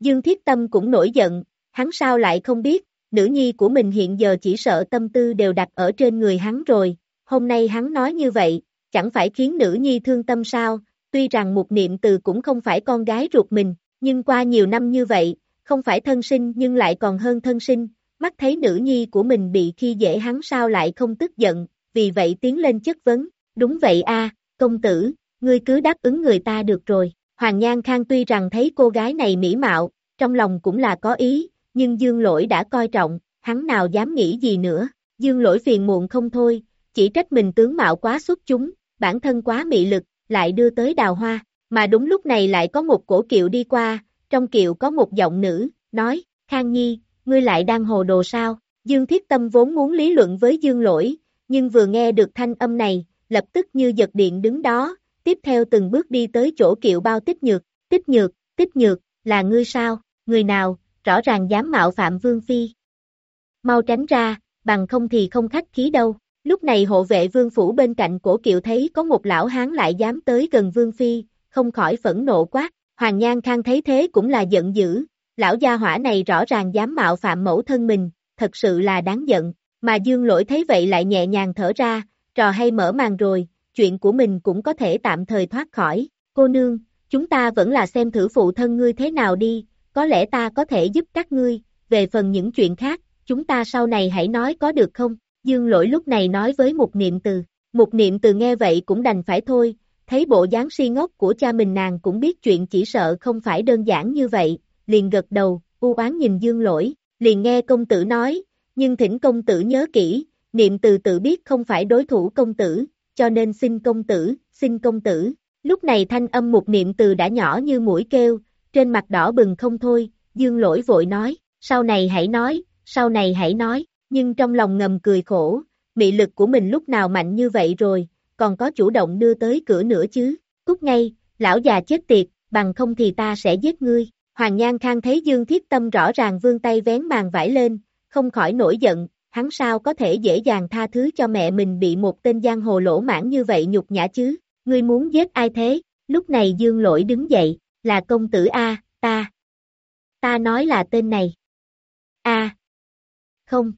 Dương Thiết Tâm cũng nổi giận, hắn sao lại không biết, nữ nhi của mình hiện giờ chỉ sợ tâm tư đều đặt ở trên người hắn rồi, hôm nay hắn nói như vậy, chẳng phải khiến nữ nhi thương tâm sao, tuy rằng một niệm từ cũng không phải con gái ruột mình, nhưng qua nhiều năm như vậy, không phải thân sinh nhưng lại còn hơn thân sinh, mắt thấy nữ nhi của mình bị khi dễ hắn sao lại không tức giận, vì vậy tiến lên chất vấn, đúng vậy a công tử, ngươi cứ đáp ứng người ta được rồi, Hoàng Nhan Khang tuy rằng thấy cô gái này mỹ mạo, trong lòng cũng là có ý, nhưng Dương Lỗi đã coi trọng, hắn nào dám nghĩ gì nữa, Dương Lỗi phiền muộn không thôi, chỉ trách mình tướng mạo quá xuất chúng, bản thân quá mị lực, lại đưa tới đào hoa, mà đúng lúc này lại có một cổ kiệu đi qua, trong kiệu có một giọng nữ, nói, Khang Nhi, ngươi lại đang hồ đồ sao, Dương Thiết Tâm vốn muốn lý luận với Dương Lỗi, nhưng vừa nghe được thanh âm này, lập tức như giật điện đứng đó, tiếp theo từng bước đi tới chỗ kiệu bao tích nhược, tích nhược, tích nhược, là ngươi sao, người nào, rõ ràng dám mạo phạm Vương Phi. Mau tránh ra, bằng không thì không khách khí đâu. Lúc này hộ vệ vương phủ bên cạnh cổ kiệu thấy có một lão hán lại dám tới gần Vương Phi, không khỏi phẫn nộ quát. Hoàng Nhan Khang thấy thế cũng là giận dữ, lão gia hỏa này rõ ràng dám mạo phạm mẫu thân mình, thật sự là đáng giận, mà dương lỗi thấy vậy lại nhẹ nhàng thở ra, trò hay mở màn rồi, chuyện của mình cũng có thể tạm thời thoát khỏi, cô nương, chúng ta vẫn là xem thử phụ thân ngươi thế nào đi, có lẽ ta có thể giúp các ngươi, về phần những chuyện khác, chúng ta sau này hãy nói có được không? Dương lỗi lúc này nói với một niệm từ, một niệm từ nghe vậy cũng đành phải thôi, thấy bộ dáng si ngốc của cha mình nàng cũng biết chuyện chỉ sợ không phải đơn giản như vậy, liền gật đầu, u oán nhìn dương lỗi, liền nghe công tử nói, nhưng thỉnh công tử nhớ kỹ, niệm từ tự biết không phải đối thủ công tử, cho nên xin công tử, xin công tử. Lúc này thanh âm một niệm từ đã nhỏ như mũi kêu, trên mặt đỏ bừng không thôi, dương lỗi vội nói, sau này hãy nói, sau này hãy nói, nhưng trong lòng ngầm cười khổ, mị lực của mình lúc nào mạnh như vậy rồi, còn có chủ động đưa tới cửa nữa chứ, cút ngay, lão già chết tiệt, bằng không thì ta sẽ giết ngươi. Hoàng Nhan Khang thấy Dương Thiết Tâm rõ ràng vươn tay vén màn vải lên, không khỏi nổi giận, hắn sao có thể dễ dàng tha thứ cho mẹ mình bị một tên giang hồ lỗ mãn như vậy nhục nhã chứ, ngươi muốn giết ai thế, lúc này Dương Lỗi đứng dậy, là công tử A, ta, ta nói là tên này, A, không,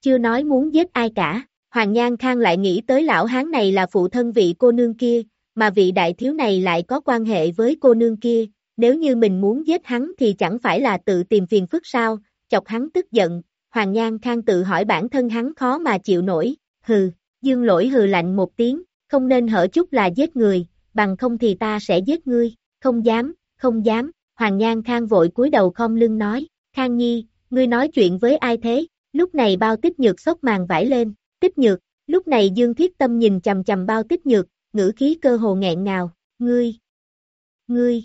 chưa nói muốn giết ai cả, Hoàng Nhan Khang lại nghĩ tới lão hán này là phụ thân vị cô nương kia, mà vị đại thiếu này lại có quan hệ với cô nương kia, nếu như mình muốn giết hắn thì chẳng phải là tự tìm phiền phức sao, chọc hắn tức giận, Hoàng Nhan Khang tự hỏi bản thân hắn khó mà chịu nổi, hừ, dương lỗi hừ lạnh một tiếng, không nên hở chút là giết người, bằng không thì ta sẽ giết ngươi, không dám, không dám, Hoàng Nhan Khang vội cúi đầu không lưng nói, Khang Nhi, ngươi nói chuyện với ai thế, lúc này bao tích nhược sốc màn vải lên, tích nhược, lúc này Dương Thiết Tâm nhìn chầm chầm bao tích nhược, ngữ khí cơ hồ nghẹn ngào, ngươi, ngươi,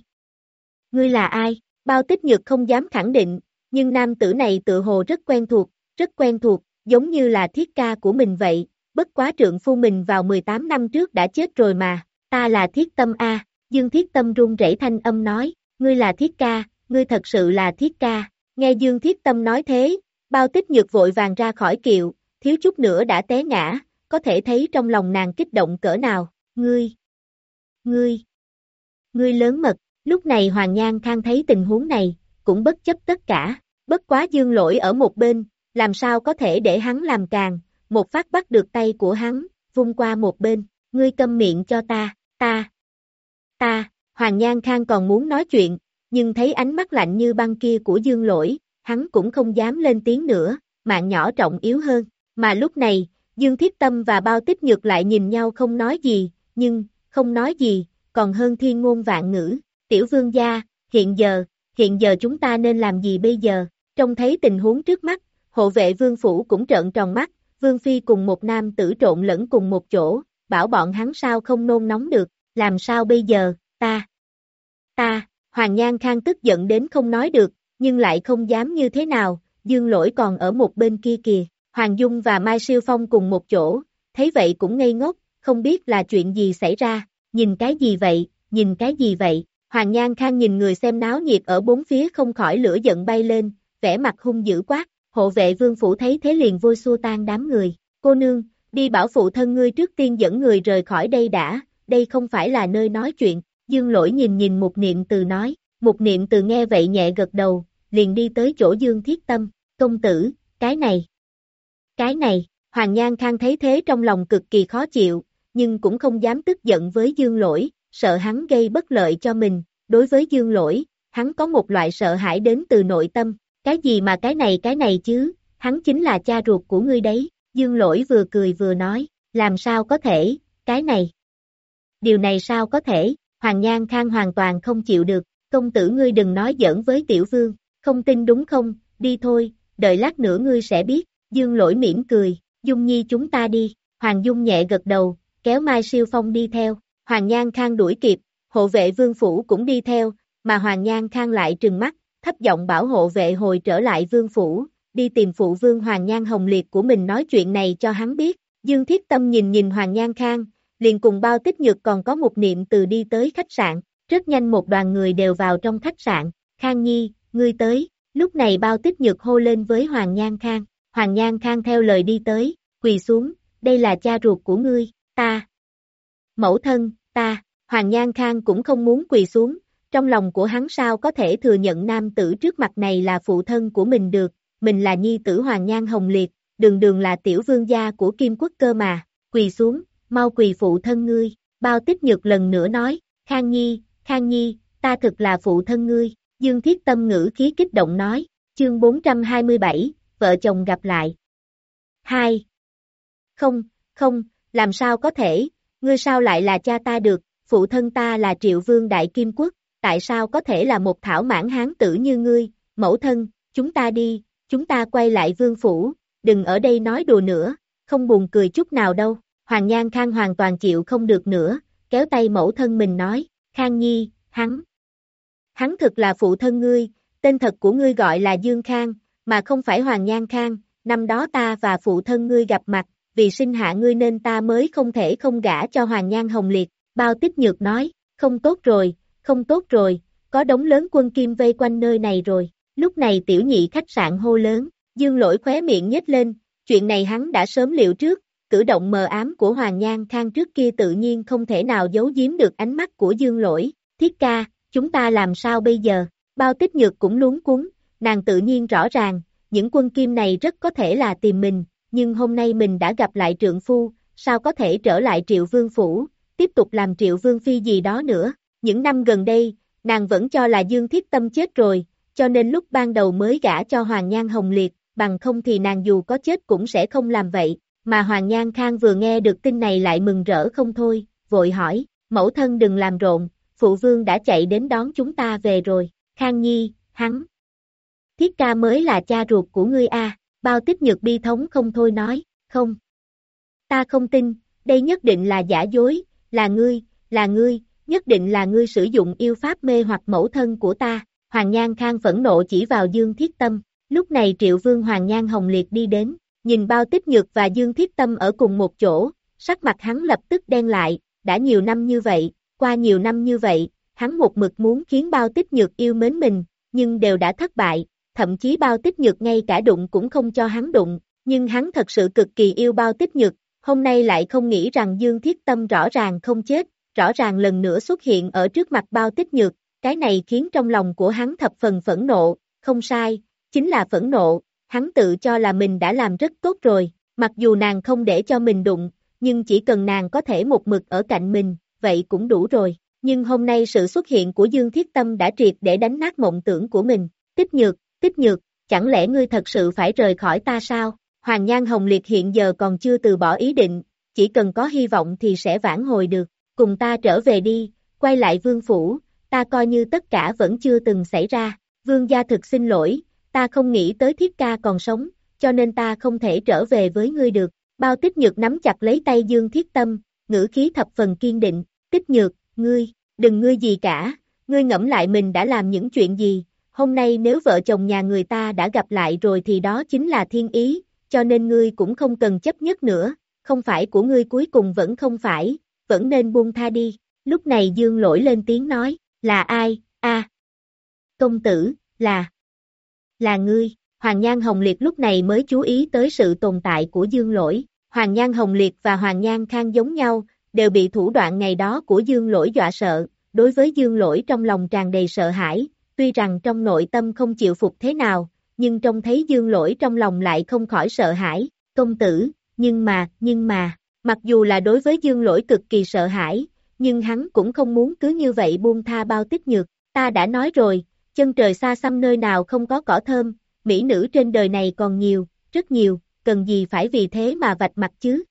ngươi là ai, bao tích nhược không dám khẳng định, nhưng nam tử này tự hồ rất quen thuộc, rất quen thuộc, giống như là thiết ca của mình vậy, bất quá trượng phu mình vào 18 năm trước đã chết rồi mà, ta là thiết tâm A, Dương Thiết Tâm run rẩy thanh âm nói, ngươi là thiết ca, ngươi thật sự là thiết ca, nghe Dương Thiết Tâm nói thế, bao tích nhược vội vàng ra khỏi kiệu, thiếu chút nữa đã té ngã, có thể thấy trong lòng nàng kích động cỡ nào, ngươi, ngươi, ngươi lớn mật, lúc này Hoàng Nhan Khang thấy tình huống này, cũng bất chấp tất cả, bất quá dương lỗi ở một bên, làm sao có thể để hắn làm càng, một phát bắt được tay của hắn, vung qua một bên, ngươi câm miệng cho ta, ta, ta, Hoàng Nhan Khang còn muốn nói chuyện, nhưng thấy ánh mắt lạnh như băng kia của dương lỗi, hắn cũng không dám lên tiếng nữa, mạng nhỏ trọng yếu hơn, mà lúc này, Dương Thiết Tâm và Bao Tích Nhược lại nhìn nhau không nói gì, nhưng, không nói gì, còn hơn thiên ngôn vạn ngữ, tiểu vương gia, hiện giờ, hiện giờ chúng ta nên làm gì bây giờ, trông thấy tình huống trước mắt, hộ vệ vương phủ cũng trợn tròn mắt, vương phi cùng một nam tử trộn lẫn cùng một chỗ, bảo bọn hắn sao không nôn nóng được, làm sao bây giờ, ta, ta, Hoàng Nhan Khang tức giận đến không nói được, nhưng lại không dám như thế nào, dương lỗi còn ở một bên kia kìa, Hoàng Dung và Mai Siêu Phong cùng một chỗ, thấy vậy cũng ngây ngốc, không biết là chuyện gì xảy ra, nhìn cái gì vậy, nhìn cái gì vậy, Hoàng Nhan Khang nhìn người xem náo nhiệt ở bốn phía không khỏi lửa giận bay lên, vẻ mặt hung dữ quát, hộ vệ vương phủ thấy thế liền vui xua tan đám người, cô nương, đi bảo phụ thân ngươi trước tiên dẫn người rời khỏi đây đã, đây không phải là nơi nói chuyện, dương lỗi nhìn nhìn một niệm từ nói, một niệm từ nghe vậy nhẹ gật đầu, liền đi tới chỗ dương thiết tâm, công tử, cái này, cái này, Hoàng Nhan Khang thấy thế trong lòng cực kỳ khó chịu, nhưng cũng không dám tức giận với dương lỗi, sợ hắn gây bất lợi cho mình, đối với dương lỗi, hắn có một loại sợ hãi đến từ nội tâm, cái gì mà cái này cái này chứ, hắn chính là cha ruột của ngươi đấy, dương lỗi vừa cười vừa nói, làm sao có thể, cái này. Điều này sao có thể, Hoàng Nhan Khang hoàn toàn không chịu được, công tử ngươi đừng nói giỡn với tiểu vương, không tin đúng không, đi thôi, đợi lát nữa ngươi sẽ biết, dương lỗi mỉm cười, Dung Nhi chúng ta đi, Hoàng Dung nhẹ gật đầu, kéo Mai Siêu Phong đi theo, Hoàng Nhan Khang đuổi kịp, hộ vệ vương phủ cũng đi theo, mà Hoàng Nhan Khang lại trừng mắt, thấp giọng bảo hộ vệ hồi trở lại vương phủ, đi tìm phụ vương Hoàng Nhan Hồng Liệt của mình nói chuyện này cho hắn biết. Dương Thiết Tâm nhìn nhìn Hoàng Nhan Khang, liền cùng bao tích nhược còn có một niệm từ đi tới khách sạn, rất nhanh một đoàn người đều vào trong khách sạn, Khang Nhi, ngươi tới, lúc này bao tích nhược hô lên với Hoàng Nhan Khang, Hoàng Nhan Khang theo lời đi tới, quỳ xuống, đây là cha ruột của ngươi, ta. Mẫu thân, ta, Hoàng Nhan Khang cũng không muốn quỳ xuống, trong lòng của hắn sao có thể thừa nhận nam tử trước mặt này là phụ thân của mình được, mình là nhi tử Hoàng Nhan Hồng Liệt, đường đường là tiểu vương gia của Kim Quốc cơ mà, quỳ xuống, mau quỳ phụ thân ngươi, bao tích nhược lần nữa nói, Khang Nhi, Khang Nhi, ta thực là phụ thân ngươi, Dương Thiết Tâm ngữ khí kích động nói, chương 427, vợ chồng gặp lại. 2. Không, không, làm sao có thể, ngươi sao lại là cha ta được, phụ thân ta là triệu vương đại kim quốc, tại sao có thể là một thảo mãn hán tử như ngươi, mẫu thân, chúng ta đi, chúng ta quay lại vương phủ, đừng ở đây nói đùa nữa, không buồn cười chút nào đâu, Hoàng Nhan Khang hoàn toàn chịu không được nữa, kéo tay mẫu thân mình nói, Khang Nhi, hắn. Hắn thực là phụ thân ngươi, tên thật của ngươi gọi là Dương Khang, mà không phải Hoàng Nhan Khang, năm đó ta và phụ thân ngươi gặp mặt, vì sinh hạ ngươi nên ta mới không thể không gả cho Hoàng Nhan Hồng Liệt, bao tích nhược nói, không tốt rồi, không tốt rồi, có đống lớn quân kim vây quanh nơi này rồi, lúc này tiểu nhị khách sạn hô lớn, dương lỗi khóe miệng nhếch lên, chuyện này hắn đã sớm liệu trước, cử động mờ ám của Hoàng Nhan Khang trước kia tự nhiên không thể nào giấu giếm được ánh mắt của dương lỗi, thiết ca, chúng ta làm sao bây giờ, bao tích nhược cũng luống cuốn, nàng tự nhiên rõ ràng, những quân kim này rất có thể là tìm mình, nhưng hôm nay mình đã gặp lại trượng phu, sao có thể trở lại triệu vương phủ, tiếp tục làm triệu vương phi gì đó nữa, những năm gần đây, nàng vẫn cho là Dương Thiết Tâm chết rồi, cho nên lúc ban đầu mới gả cho Hoàng Nhan Hồng Liệt, bằng không thì nàng dù có chết cũng sẽ không làm vậy, mà Hoàng Nhan Khang vừa nghe được tin này lại mừng rỡ không thôi, vội hỏi, mẫu thân đừng làm rộn, phụ vương đã chạy đến đón chúng ta về rồi, Khang Nhi, hắn. Thiết ca mới là cha ruột của ngươi a bao tích nhược bi thống không thôi nói, không. Ta không tin, đây nhất định là giả dối, là ngươi, là ngươi, nhất định là ngươi sử dụng yêu pháp mê hoặc mẫu thân của ta. Hoàng Nhan Khang phẫn nộ chỉ vào Dương Thiết Tâm, lúc này Triệu Vương Hoàng Nhan Hồng Liệt đi đến, nhìn bao tích nhược và Dương Thiết Tâm ở cùng một chỗ, sắc mặt hắn lập tức đen lại, đã nhiều năm như vậy, qua nhiều năm như vậy, hắn một mực muốn khiến bao tích nhược yêu mến mình, nhưng đều đã thất bại, thậm chí bao tích nhược ngay cả đụng cũng không cho hắn đụng, nhưng hắn thật sự cực kỳ yêu bao tích nhược, hôm nay lại không nghĩ rằng Dương Thiết Tâm rõ ràng không chết, rõ ràng lần nữa xuất hiện ở trước mặt bao tích nhược, cái này khiến trong lòng của hắn thập phần phẫn nộ, không sai, chính là phẫn nộ, hắn tự cho là mình đã làm rất tốt rồi, mặc dù nàng không để cho mình đụng, nhưng chỉ cần nàng có thể một mực ở cạnh mình, vậy cũng đủ rồi. Nhưng hôm nay sự xuất hiện của Dương Thiết Tâm đã triệt để đánh nát mộng tưởng của mình. Tích nhược, tích nhược, chẳng lẽ ngươi thật sự phải rời khỏi ta sao? Hoàng Nhan Hồng Liệt hiện giờ còn chưa từ bỏ ý định, chỉ cần có hy vọng thì sẽ vãn hồi được. Cùng ta trở về đi, quay lại vương phủ, ta coi như tất cả vẫn chưa từng xảy ra, vương gia thực xin lỗi, ta không nghĩ tới thiết ca còn sống, cho nên ta không thể trở về với ngươi được, bao tích nhược nắm chặt lấy tay dương thiết tâm, ngữ khí thập phần kiên định, tích nhược, ngươi, đừng ngươi gì cả, ngươi ngẫm lại mình đã làm những chuyện gì, hôm nay nếu vợ chồng nhà người ta đã gặp lại rồi thì đó chính là thiên ý, cho nên ngươi cũng không cần chấp nhất nữa, không phải của ngươi cuối cùng vẫn không phải, vẫn nên buông tha đi. Lúc này Dương lỗi lên tiếng nói, là ai, a Công tử, là, là ngươi. Hoàng Nhan Hồng Liệt lúc này mới chú ý tới sự tồn tại của Dương lỗi. Hoàng Nhan Hồng Liệt và Hoàng Nhan Khang giống nhau, đều bị thủ đoạn ngày đó của Dương lỗi dọa sợ. Đối với Dương lỗi trong lòng tràn đầy sợ hãi, tuy rằng trong nội tâm không chịu phục thế nào, nhưng trông thấy Dương lỗi trong lòng lại không khỏi sợ hãi. Công tử, nhưng mà, nhưng mà, Mặc dù là đối với dương lỗi cực kỳ sợ hãi, nhưng hắn cũng không muốn cứ như vậy buông tha bao tích nhược. Ta đã nói rồi, chân trời xa xăm nơi nào không có cỏ thơm, mỹ nữ trên đời này còn nhiều, rất nhiều, cần gì phải vì thế mà vạch mặt chứ.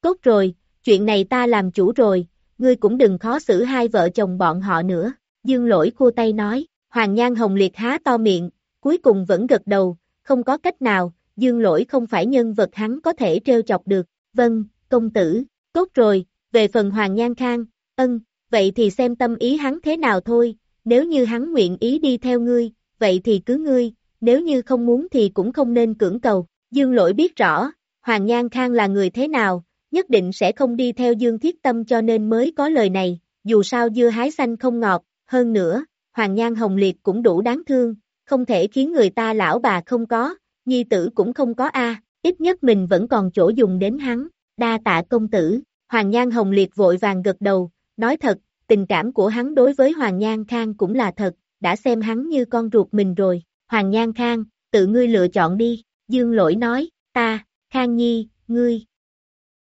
Tốt rồi, chuyện này ta làm chủ rồi, ngươi cũng đừng khó xử hai vợ chồng bọn họ nữa. Dương lỗi khua tay nói, Hoàng Nhan Hồng Liệt há to miệng, cuối cùng vẫn gật đầu, không có cách nào, dương lỗi không phải nhân vật hắn có thể trêu chọc được. Vâng, công tử, tốt rồi, về phần Hoàng Nhan Khang, ân, vậy thì xem tâm ý hắn thế nào thôi, nếu như hắn nguyện ý đi theo ngươi, vậy thì cứ ngươi, nếu như không muốn thì cũng không nên cưỡng cầu. Dương lỗi biết rõ, Hoàng Nhan Khang là người thế nào, nhất định sẽ không đi theo Dương Thiết Tâm cho nên mới có lời này, dù sao dưa hái xanh không ngọt, hơn nữa, Hoàng Nhan Hồng Liệt cũng đủ đáng thương, không thể khiến người ta lão bà không có, nhi tử cũng không có a ít nhất mình vẫn còn chỗ dùng đến hắn, Đa tạ công tử, Hoàng Nhan Hồng Liệt vội vàng gật đầu, nói thật, tình cảm của hắn đối với Hoàng Nhan Khang cũng là thật, đã xem hắn như con ruột mình rồi. Hoàng Nhan Khang, tự ngươi lựa chọn đi, Dương Lỗi nói, ta, Khang Nhi, ngươi.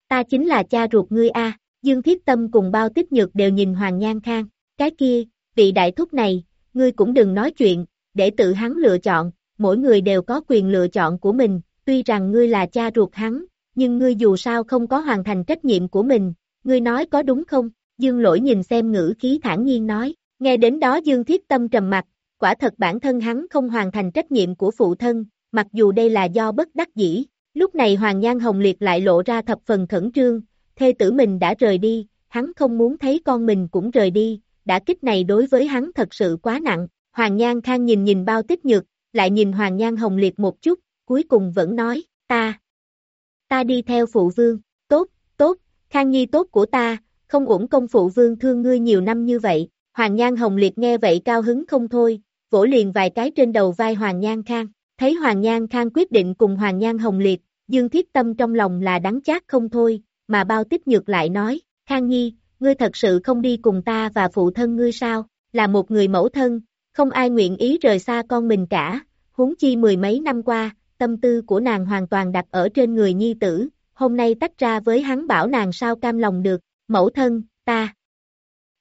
Ta chính là cha ruột ngươi a. Dương Thiết Tâm cùng bao tích nhược đều nhìn Hoàng Nhan Khang, cái kia, vị đại thúc này, ngươi cũng đừng nói chuyện, để tự hắn lựa chọn, mỗi người đều có quyền lựa chọn của mình, tuy rằng ngươi là cha ruột hắn, nhưng ngươi dù sao không có hoàn thành trách nhiệm của mình, ngươi nói có đúng không? Dương lỗi nhìn xem ngữ khí thản nhiên nói, nghe đến đó Dương thiết tâm trầm mặt, quả thật bản thân hắn không hoàn thành trách nhiệm của phụ thân, mặc dù đây là do bất đắc dĩ, Lúc này Hoàng Nhan Hồng Liệt lại lộ ra thập phần khẩn trương, thê tử mình đã rời đi, hắn không muốn thấy con mình cũng rời đi, đã kích này đối với hắn thật sự quá nặng. Hoàng Nhan Khang nhìn nhìn bao tích nhược, lại nhìn Hoàng Nhan Hồng Liệt một chút, cuối cùng vẫn nói, ta, ta đi theo phụ vương, tốt, tốt, Khang Nhi tốt của ta, không uổng công phụ vương thương ngươi nhiều năm như vậy. Hoàng Nhan Hồng Liệt nghe vậy cao hứng không thôi, vỗ liền vài cái trên đầu vai Hoàng Nhan Khang. Thấy Hoàng Nhan Khang quyết định cùng Hoàng Nhan Hồng Liệt, Dương Thiết Tâm trong lòng là đắng chát không thôi, mà bao tích nhược lại nói, Khang Nhi, ngươi thật sự không đi cùng ta và phụ thân ngươi sao, là một người mẫu thân, không ai nguyện ý rời xa con mình cả, huống chi mười mấy năm qua, tâm tư của nàng hoàn toàn đặt ở trên người nhi tử, hôm nay tách ra với hắn bảo nàng sao cam lòng được, mẫu thân, ta.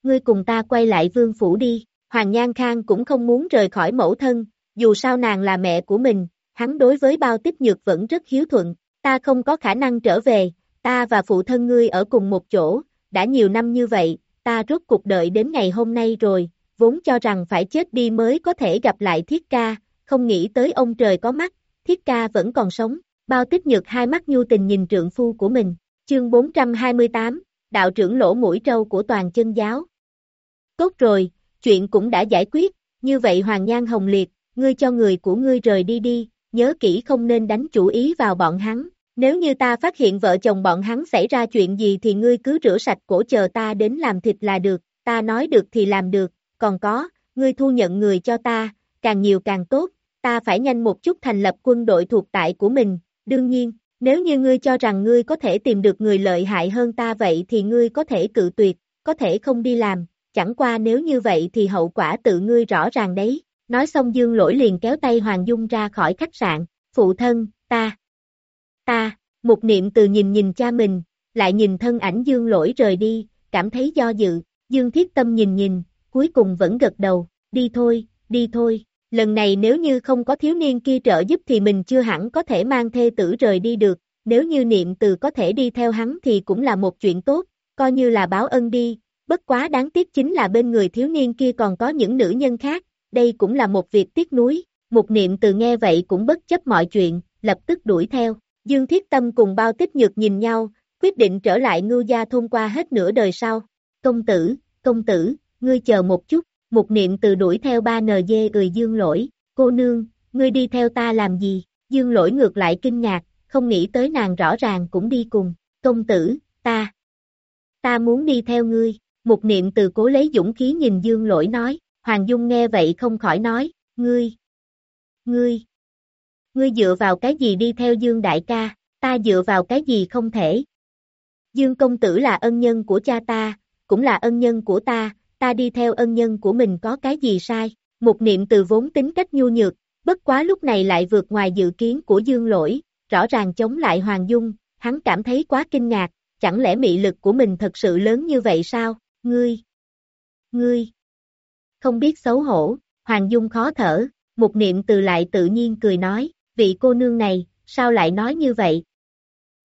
Ngươi cùng ta quay lại vương phủ đi, Hoàng Nhan Khang cũng không muốn rời khỏi mẫu thân, dù sao nàng là mẹ của mình, hắn đối với bao tích nhược vẫn rất hiếu thuận, ta không có khả năng trở về, ta và phụ thân ngươi ở cùng một chỗ, đã nhiều năm như vậy, ta rốt cuộc đợi đến ngày hôm nay rồi, vốn cho rằng phải chết đi mới có thể gặp lại thiết ca, không nghĩ tới ông trời có mắt, thiết ca vẫn còn sống, bao tích nhược hai mắt nhu tình nhìn trượng phu của mình, chương 428, đạo trưởng lỗ mũi trâu của toàn chân giáo. Tốt rồi, chuyện cũng đã giải quyết, như vậy Hoàng Nhan Hồng Liệt, ngươi cho người của ngươi rời đi đi, nhớ kỹ không nên đánh chủ ý vào bọn hắn, nếu như ta phát hiện vợ chồng bọn hắn xảy ra chuyện gì thì ngươi cứ rửa sạch cổ chờ ta đến làm thịt là được, ta nói được thì làm được, còn có, ngươi thu nhận người cho ta, càng nhiều càng tốt, ta phải nhanh một chút thành lập quân đội thuộc tại của mình, đương nhiên, nếu như ngươi cho rằng ngươi có thể tìm được người lợi hại hơn ta vậy thì ngươi có thể cự tuyệt, có thể không đi làm, chẳng qua nếu như vậy thì hậu quả tự ngươi rõ ràng đấy. Nói xong Dương lỗi liền kéo tay Hoàng Dung ra khỏi khách sạn, phụ thân, ta, ta, một niệm từ nhìn nhìn cha mình, lại nhìn thân ảnh Dương lỗi rời đi, cảm thấy do dự, Dương thiết tâm nhìn nhìn, cuối cùng vẫn gật đầu, đi thôi, đi thôi, lần này nếu như không có thiếu niên kia trợ giúp thì mình chưa hẳn có thể mang thê tử rời đi được, nếu như niệm từ có thể đi theo hắn thì cũng là một chuyện tốt, coi như là báo ân đi, bất quá đáng tiếc chính là bên người thiếu niên kia còn có những nữ nhân khác, đây cũng là một việc tiếc nuối, một niệm từ nghe vậy cũng bất chấp mọi chuyện, lập tức đuổi theo, Dương Thiết Tâm cùng bao tích nhược nhìn nhau, quyết định trở lại ngưu gia thôn qua hết nửa đời sau, công tử, công tử, ngươi chờ một chút, một niệm từ đuổi theo ba NG người dương lỗi, cô nương, ngươi đi theo ta làm gì, dương lỗi ngược lại kinh ngạc, không nghĩ tới nàng rõ ràng cũng đi cùng, công tử, ta, ta muốn đi theo ngươi, một niệm từ cố lấy dũng khí nhìn dương lỗi nói, Hoàng Dung nghe vậy không khỏi nói, ngươi, ngươi, ngươi dựa vào cái gì đi theo Dương đại ca, ta dựa vào cái gì không thể. Dương công tử là ân nhân của cha ta, cũng là ân nhân của ta, ta đi theo ân nhân của mình có cái gì sai. Một niệm từ vốn tính cách nhu nhược, bất quá lúc này lại vượt ngoài dự kiến của Dương lỗi, rõ ràng chống lại Hoàng Dung, hắn cảm thấy quá kinh ngạc, chẳng lẽ mị lực của mình thật sự lớn như vậy sao, ngươi, ngươi, không biết xấu hổ, Hoàng Dung khó thở, một niệm từ lại tự nhiên cười nói, vị cô nương này, sao lại nói như vậy?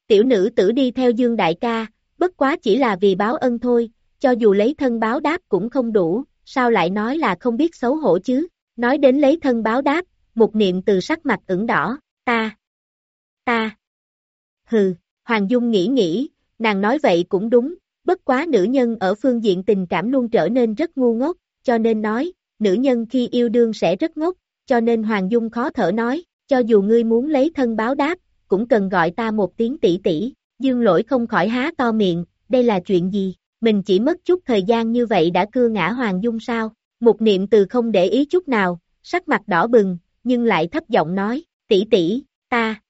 Tiểu nữ tử đi theo Dương Đại ca, bất quá chỉ là vì báo ân thôi, cho dù lấy thân báo đáp cũng không đủ, sao lại nói là không biết xấu hổ chứ? Nói đến lấy thân báo đáp, một niệm từ sắc mặt ửng đỏ, ta, ta, hừ, Hoàng Dung nghĩ nghĩ, nàng nói vậy cũng đúng, bất quá nữ nhân ở phương diện tình cảm luôn trở nên rất ngu ngốc, cho nên nói, nữ nhân khi yêu đương sẽ rất ngốc, cho nên Hoàng Dung khó thở nói, cho dù ngươi muốn lấy thân báo đáp, cũng cần gọi ta một tiếng tỷ tỷ, dương lỗi không khỏi há to miệng, đây là chuyện gì, mình chỉ mất chút thời gian như vậy đã cưa ngã Hoàng Dung sao, một niệm từ không để ý chút nào, sắc mặt đỏ bừng, nhưng lại thấp giọng nói, tỷ tỷ, ta,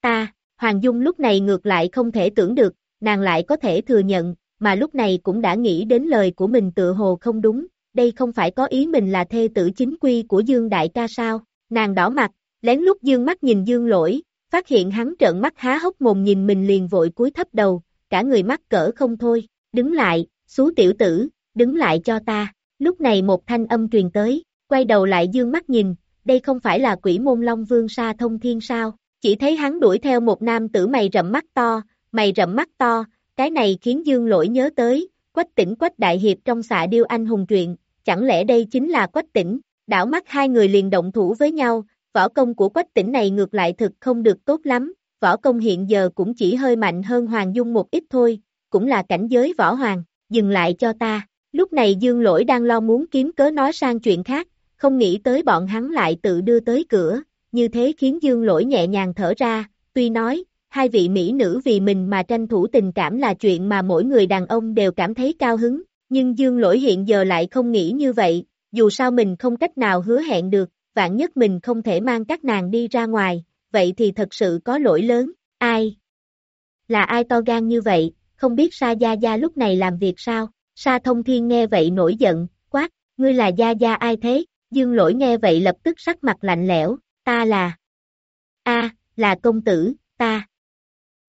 ta, Hoàng Dung lúc này ngược lại không thể tưởng được, nàng lại có thể thừa nhận, mà lúc này cũng đã nghĩ đến lời của mình tự hồ không đúng, đây không phải có ý mình là thê tử chính quy của Dương Đại ca sao, nàng đỏ mặt, lén lút dương mắt nhìn Dương lỗi, phát hiện hắn trợn mắt há hốc mồm nhìn mình liền vội cúi thấp đầu, cả người mắc cỡ không thôi, đứng lại, xú tiểu tử, đứng lại cho ta, lúc này một thanh âm truyền tới, quay đầu lại dương mắt nhìn, đây không phải là quỷ môn long vương sa thông thiên sao, chỉ thấy hắn đuổi theo một nam tử mày rậm mắt to, mày rậm mắt to, cái này khiến dương lỗi nhớ tới, quách tỉnh quách đại hiệp trong xạ điêu anh hùng truyện, chẳng lẽ đây chính là quách tỉnh, đảo mắt hai người liền động thủ với nhau, võ công của quách tỉnh này ngược lại thực không được tốt lắm, võ công hiện giờ cũng chỉ hơi mạnh hơn Hoàng Dung một ít thôi, cũng là cảnh giới võ hoàng, dừng lại cho ta. Lúc này Dương Lỗi đang lo muốn kiếm cớ nói sang chuyện khác, không nghĩ tới bọn hắn lại tự đưa tới cửa, như thế khiến Dương Lỗi nhẹ nhàng thở ra, tuy nói, hai vị mỹ nữ vì mình mà tranh thủ tình cảm là chuyện mà mỗi người đàn ông đều cảm thấy cao hứng, nhưng Dương Lỗi hiện giờ lại không nghĩ như vậy, dù sao mình không cách nào hứa hẹn được, vạn nhất mình không thể mang các nàng đi ra ngoài, vậy thì thật sự có lỗi lớn, ai? Là ai to gan như vậy, không biết Sa Gia Gia lúc này làm việc sao? Sa Thông Thiên nghe vậy nổi giận, quát, ngươi là Gia Gia ai thế? Dương lỗi nghe vậy lập tức sắc mặt lạnh lẽo, ta là... a là công tử, ta.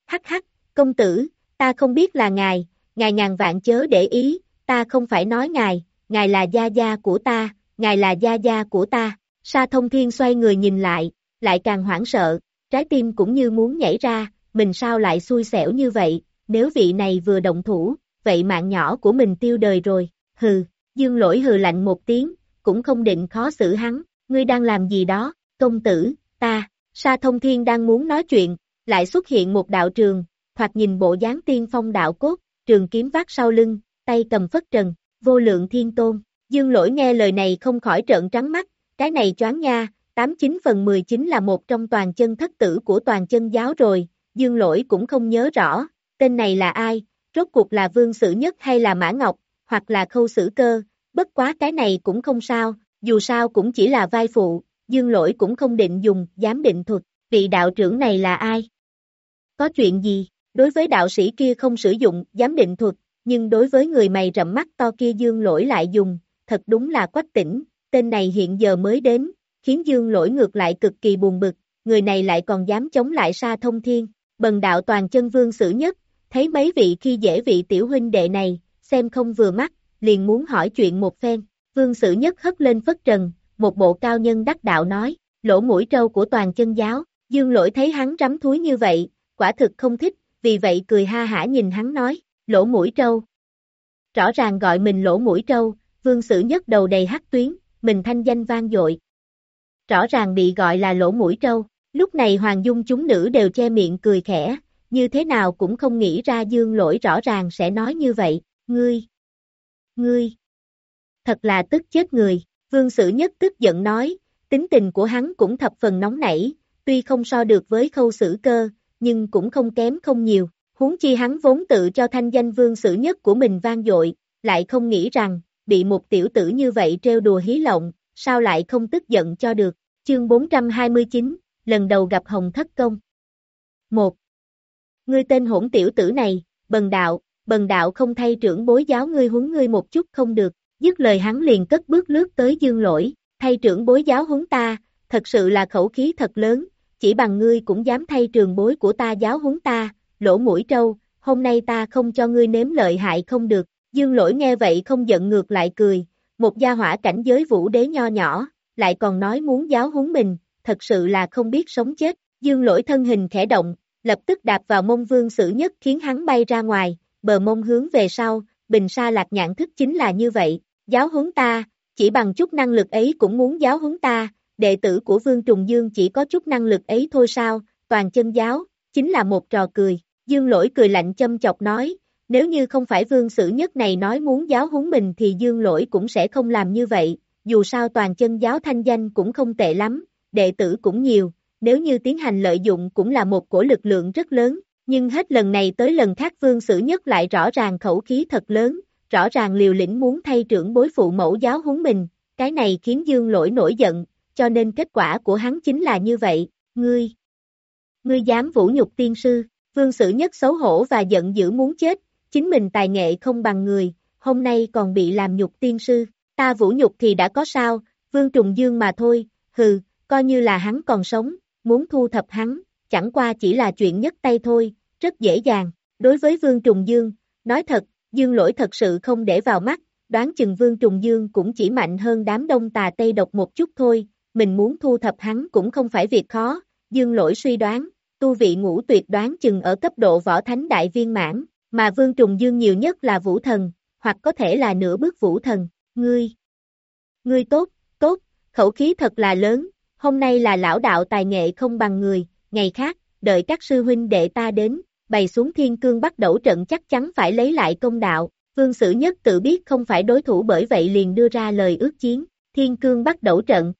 Hắc hắc, công tử, ta không biết là ngài, ngài ngàn vạn chớ để ý, ta không phải nói ngài, ngài là gia gia của ta, ngài là gia gia của ta. Sa thông thiên xoay người nhìn lại, lại càng hoảng sợ, trái tim cũng như muốn nhảy ra, mình sao lại xui xẻo như vậy, nếu vị này vừa động thủ, vậy mạng nhỏ của mình tiêu đời rồi, hừ, dương lỗi hừ lạnh một tiếng, cũng không định khó xử hắn, ngươi đang làm gì đó, công tử, ta, Sa Thông Thiên đang muốn nói chuyện, lại xuất hiện một đạo trường, thoạt nhìn bộ dáng tiên phong đạo cốt, trường kiếm vác sau lưng, tay cầm phất trần, vô lượng thiên tôn. Dương lỗi nghe lời này không khỏi trợn trắng mắt, cái này choáng nha, 89 phần 19 là một trong toàn chân thất tử của toàn chân giáo rồi, dương lỗi cũng không nhớ rõ, tên này là ai, rốt cuộc là vương sử nhất hay là mã ngọc, hoặc là khâu sử cơ, bất quá cái này cũng không sao, dù sao cũng chỉ là vai phụ, dương lỗi cũng không định dùng, giám định thuật, vị đạo trưởng này là ai? Có chuyện gì? Đối với đạo sĩ kia không sử dụng giám định thuật, nhưng đối với người mày rậm mắt to kia dương lỗi lại dùng, thật đúng là quách tỉnh, tên này hiện giờ mới đến, khiến dương lỗi ngược lại cực kỳ buồn bực, người này lại còn dám chống lại sa thông thiên, bần đạo toàn chân vương xử nhất, thấy mấy vị khi dễ vị tiểu huynh đệ này, xem không vừa mắt, liền muốn hỏi chuyện một phen, vương sử nhất hất lên phất trần, một bộ cao nhân đắc đạo nói, lỗ mũi trâu của toàn chân giáo, dương lỗi thấy hắn rắm thúi như vậy, quả thực không thích, vì vậy cười ha hả nhìn hắn nói, lỗ mũi trâu. Rõ ràng gọi mình lỗ mũi trâu, vương sử nhất đầu đầy hắc tuyến, mình thanh danh vang dội. Rõ ràng bị gọi là lỗ mũi trâu, lúc này Hoàng Dung chúng nữ đều che miệng cười khẽ, như thế nào cũng không nghĩ ra dương lỗi rõ ràng sẽ nói như vậy, ngươi, ngươi, thật là tức chết người, vương sử nhất tức giận nói, tính tình của hắn cũng thập phần nóng nảy, tuy không so được với khâu sử cơ, nhưng cũng không kém không nhiều, huống chi hắn vốn tự cho thanh danh vương sử nhất của mình vang dội, lại không nghĩ rằng, bị một tiểu tử như vậy trêu đùa hí lộng, sao lại không tức giận cho được, chương 429, lần đầu gặp Hồng Thất Công. 1. Ngươi tên hỗn tiểu tử này, bần đạo, bần đạo không thay trưởng bối giáo ngươi huấn ngươi một chút không được, dứt lời hắn liền cất bước lướt tới dương lỗi, thay trưởng bối giáo huấn ta, thật sự là khẩu khí thật lớn, chỉ bằng ngươi cũng dám thay trường bối của ta giáo huấn ta, lỗ mũi trâu, hôm nay ta không cho ngươi nếm lợi hại không được, dương lỗi nghe vậy không giận ngược lại cười, một gia hỏa cảnh giới vũ đế nho nhỏ, lại còn nói muốn giáo huấn mình, thật sự là không biết sống chết, dương lỗi thân hình khẽ động, lập tức đạp vào mông vương sử nhất khiến hắn bay ra ngoài, bờ mông hướng về sau, bình sa lạc nhãn thức chính là như vậy, giáo huấn ta, chỉ bằng chút năng lực ấy cũng muốn giáo huấn ta, đệ tử của Vương Trùng Dương chỉ có chút năng lực ấy thôi sao, toàn chân giáo, chính là một trò cười, Dương lỗi cười lạnh châm chọc nói, nếu như không phải Vương Sử Nhất này nói muốn giáo huấn mình thì Dương lỗi cũng sẽ không làm như vậy, dù sao toàn chân giáo thanh danh cũng không tệ lắm, đệ tử cũng nhiều, nếu như tiến hành lợi dụng cũng là một cổ lực lượng rất lớn, nhưng hết lần này tới lần khác Vương Sử Nhất lại rõ ràng khẩu khí thật lớn, rõ ràng liều lĩnh muốn thay trưởng bối phụ mẫu giáo huấn mình, cái này khiến Dương lỗi nổi giận, cho nên kết quả của hắn chính là như vậy, ngươi. Ngươi dám vũ nhục tiên sư, vương sử nhất xấu hổ và giận dữ muốn chết, chính mình tài nghệ không bằng người, hôm nay còn bị làm nhục tiên sư, ta vũ nhục thì đã có sao, vương trùng dương mà thôi, hừ, coi như là hắn còn sống, muốn thu thập hắn, chẳng qua chỉ là chuyện nhất tay thôi, rất dễ dàng, đối với vương trùng dương, nói thật, dương lỗi thật sự không để vào mắt, đoán chừng vương trùng dương cũng chỉ mạnh hơn đám đông tà tây độc một chút thôi, mình muốn thu thập hắn cũng không phải việc khó, dương lỗi suy đoán, tu vị ngũ tuyệt đoán chừng ở cấp độ võ thánh đại viên mãn, mà vương trùng dương nhiều nhất là vũ thần, hoặc có thể là nửa bước vũ thần, ngươi. Ngươi tốt, tốt, khẩu khí thật là lớn, hôm nay là lão đạo tài nghệ không bằng người, ngày khác, đợi các sư huynh đệ ta đến, bày xuống thiên cương bắt đẩu trận chắc chắn phải lấy lại công đạo, vương sử nhất tự biết không phải đối thủ bởi vậy liền đưa ra lời ước chiến, thiên cương bắt đẩu trận.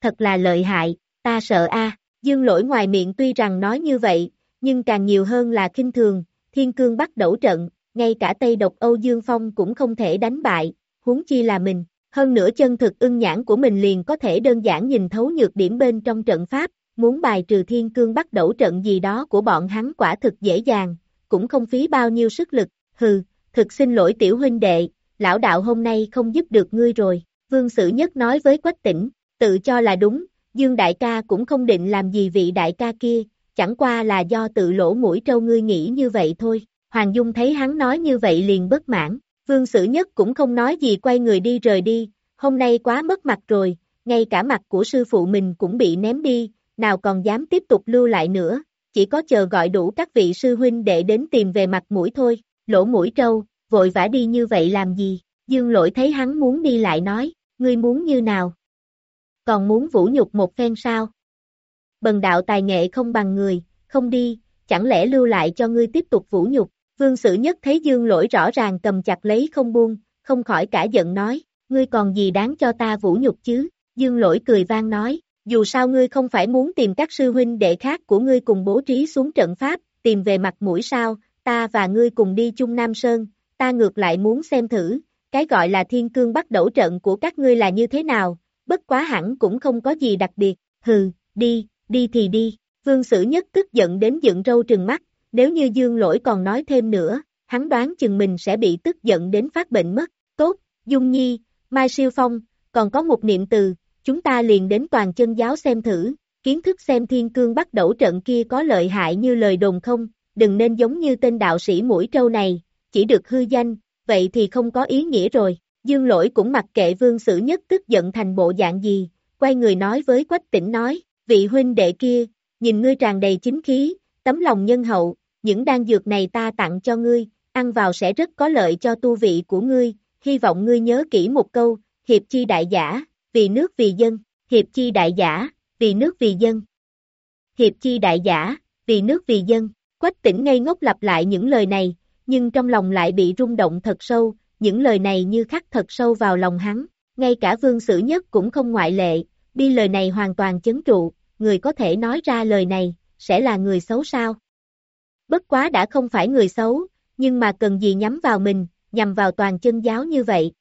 Thật là lợi hại, ta sợ a. dương lỗi ngoài miệng tuy rằng nói như vậy, nhưng càng nhiều hơn là kinh thường, thiên cương bắt đẩu trận, ngay cả Tây độc Âu Dương Phong cũng không thể đánh bại, huống chi là mình, hơn nữa chân thực ưng nhãn của mình liền có thể đơn giản nhìn thấu nhược điểm bên trong trận pháp, muốn bài trừ thiên cương bắt đẩu trận gì đó của bọn hắn quả thực dễ dàng, cũng không phí bao nhiêu sức lực, hừ, thực xin lỗi tiểu huynh đệ, lão đạo hôm nay không giúp được ngươi rồi, vương sử nhất nói với quách tỉnh, tự cho là đúng, dương đại ca cũng không định làm gì vị đại ca kia, chẳng qua là do tự lỗ mũi trâu ngươi nghĩ như vậy thôi, Hoàng Dung thấy hắn nói như vậy liền bất mãn, vương sử nhất cũng không nói gì quay người đi rời đi, hôm nay quá mất mặt rồi, ngay cả mặt của sư phụ mình cũng bị ném đi, nào còn dám tiếp tục lưu lại nữa, chỉ có chờ gọi đủ các vị sư huynh để đến tìm về mặt mũi thôi, lỗ mũi trâu, vội vã đi như vậy làm gì, dương lỗi thấy hắn muốn đi lại nói, ngươi muốn như nào? Còn muốn vũ nhục một phen sao? Bần đạo tài nghệ không bằng người, không đi, chẳng lẽ lưu lại cho ngươi tiếp tục vũ nhục, vương sử nhất thấy dương lỗi rõ ràng cầm chặt lấy không buông, không khỏi cả giận nói, ngươi còn gì đáng cho ta vũ nhục chứ, dương lỗi cười vang nói, dù sao ngươi không phải muốn tìm các sư huynh đệ khác của ngươi cùng bố trí xuống trận pháp, tìm về mặt mũi sao, ta và ngươi cùng đi chung Nam Sơn, ta ngược lại muốn xem thử, cái gọi là thiên cương bắt đẩu trận của các ngươi là như thế nào, bất quá hẳn cũng không có gì đặc biệt, hừ, đi, đi thì đi, vương sử nhất tức giận đến dựng râu trừng mắt, nếu như dương lỗi còn nói thêm nữa, hắn đoán chừng mình sẽ bị tức giận đến phát bệnh mất, tốt, Dung Nhi, Mai Siêu Phong, còn có một niệm từ, chúng ta liền đến toàn chân giáo xem thử, kiến thức xem thiên cương bắt đầu trận kia có lợi hại như lời đồn không, đừng nên giống như tên đạo sĩ mũi trâu này, chỉ được hư danh, vậy thì không có ý nghĩa rồi. Dương lỗi cũng mặc kệ vương sử nhất tức giận thành bộ dạng gì, quay người nói với quách tỉnh nói, vị huynh đệ kia, nhìn ngươi tràn đầy chính khí, tấm lòng nhân hậu, những đan dược này ta tặng cho ngươi, ăn vào sẽ rất có lợi cho tu vị của ngươi, hy vọng ngươi nhớ kỹ một câu, hiệp chi đại giả, vì nước vì dân, hiệp chi đại giả, vì nước vì dân. Hiệp chi đại giả, vì nước vì dân, quách tỉnh ngây ngốc lặp lại những lời này, nhưng trong lòng lại bị rung động thật sâu, những lời này như khắc thật sâu vào lòng hắn, ngay cả vương sử nhất cũng không ngoại lệ, đi lời này hoàn toàn chấn trụ, người có thể nói ra lời này, sẽ là người xấu sao? Bất quá đã không phải người xấu, nhưng mà cần gì nhắm vào mình, nhằm vào toàn chân giáo như vậy.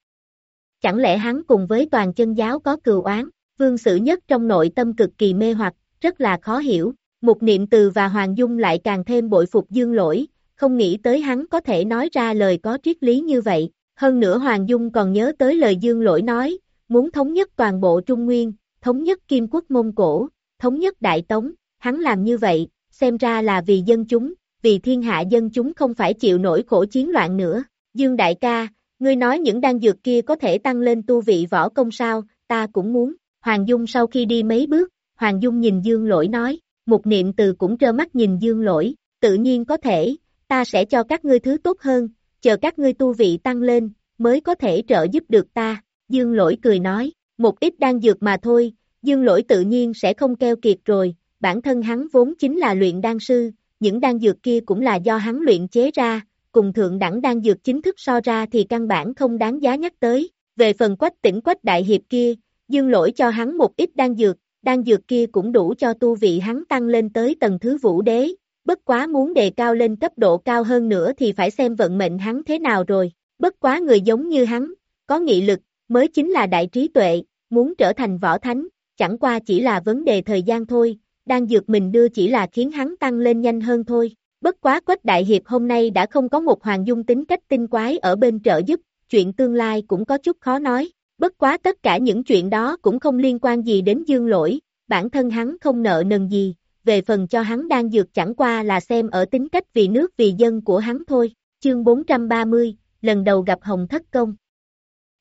Chẳng lẽ hắn cùng với toàn chân giáo có cừu oán, vương sử nhất trong nội tâm cực kỳ mê hoặc, rất là khó hiểu, một niệm từ và Hoàng Dung lại càng thêm bội phục dương lỗi, không nghĩ tới hắn có thể nói ra lời có triết lý như vậy, hơn nữa Hoàng Dung còn nhớ tới lời dương lỗi nói, muốn thống nhất toàn bộ Trung Nguyên, thống nhất Kim Quốc Mông Cổ, thống nhất Đại Tống, hắn làm như vậy, xem ra là vì dân chúng, vì thiên hạ dân chúng không phải chịu nổi khổ chiến loạn nữa. Dương Đại ca, ngươi nói những đan dược kia có thể tăng lên tu vị võ công sao, ta cũng muốn. Hoàng Dung sau khi đi mấy bước, Hoàng Dung nhìn Dương Lỗi nói, một niệm từ cũng trơ mắt nhìn Dương Lỗi, tự nhiên có thể, ta sẽ cho các ngươi thứ tốt hơn, chờ các ngươi tu vị tăng lên, mới có thể trợ giúp được ta. Dương Lỗi cười nói, một ít đan dược mà thôi, Dương Lỗi tự nhiên sẽ không keo kiệt rồi, bản thân hắn vốn chính là luyện đan sư, những đan dược kia cũng là do hắn luyện chế ra, cùng thượng đẳng đan dược chính thức so ra thì căn bản không đáng giá nhắc tới. Về phần quách tỉnh quách đại hiệp kia, dương lỗi cho hắn một ít đan dược, đan dược kia cũng đủ cho tu vị hắn tăng lên tới tầng thứ vũ đế, bất quá muốn đề cao lên cấp độ cao hơn nữa thì phải xem vận mệnh hắn thế nào rồi, bất quá người giống như hắn, có nghị lực, mới chính là đại trí tuệ, muốn trở thành võ thánh, chẳng qua chỉ là vấn đề thời gian thôi, đang dược mình đưa chỉ là khiến hắn tăng lên nhanh hơn thôi. Bất quá Quách Đại Hiệp hôm nay đã không có một hoàng dung tính cách tinh quái ở bên trợ giúp, chuyện tương lai cũng có chút khó nói. Bất quá tất cả những chuyện đó cũng không liên quan gì đến dương lỗi, bản thân hắn không nợ nần gì, về phần cho hắn đang dược chẳng qua là xem ở tính cách vì nước vì dân của hắn thôi. Chương 430, lần đầu gặp Hồng Thất Công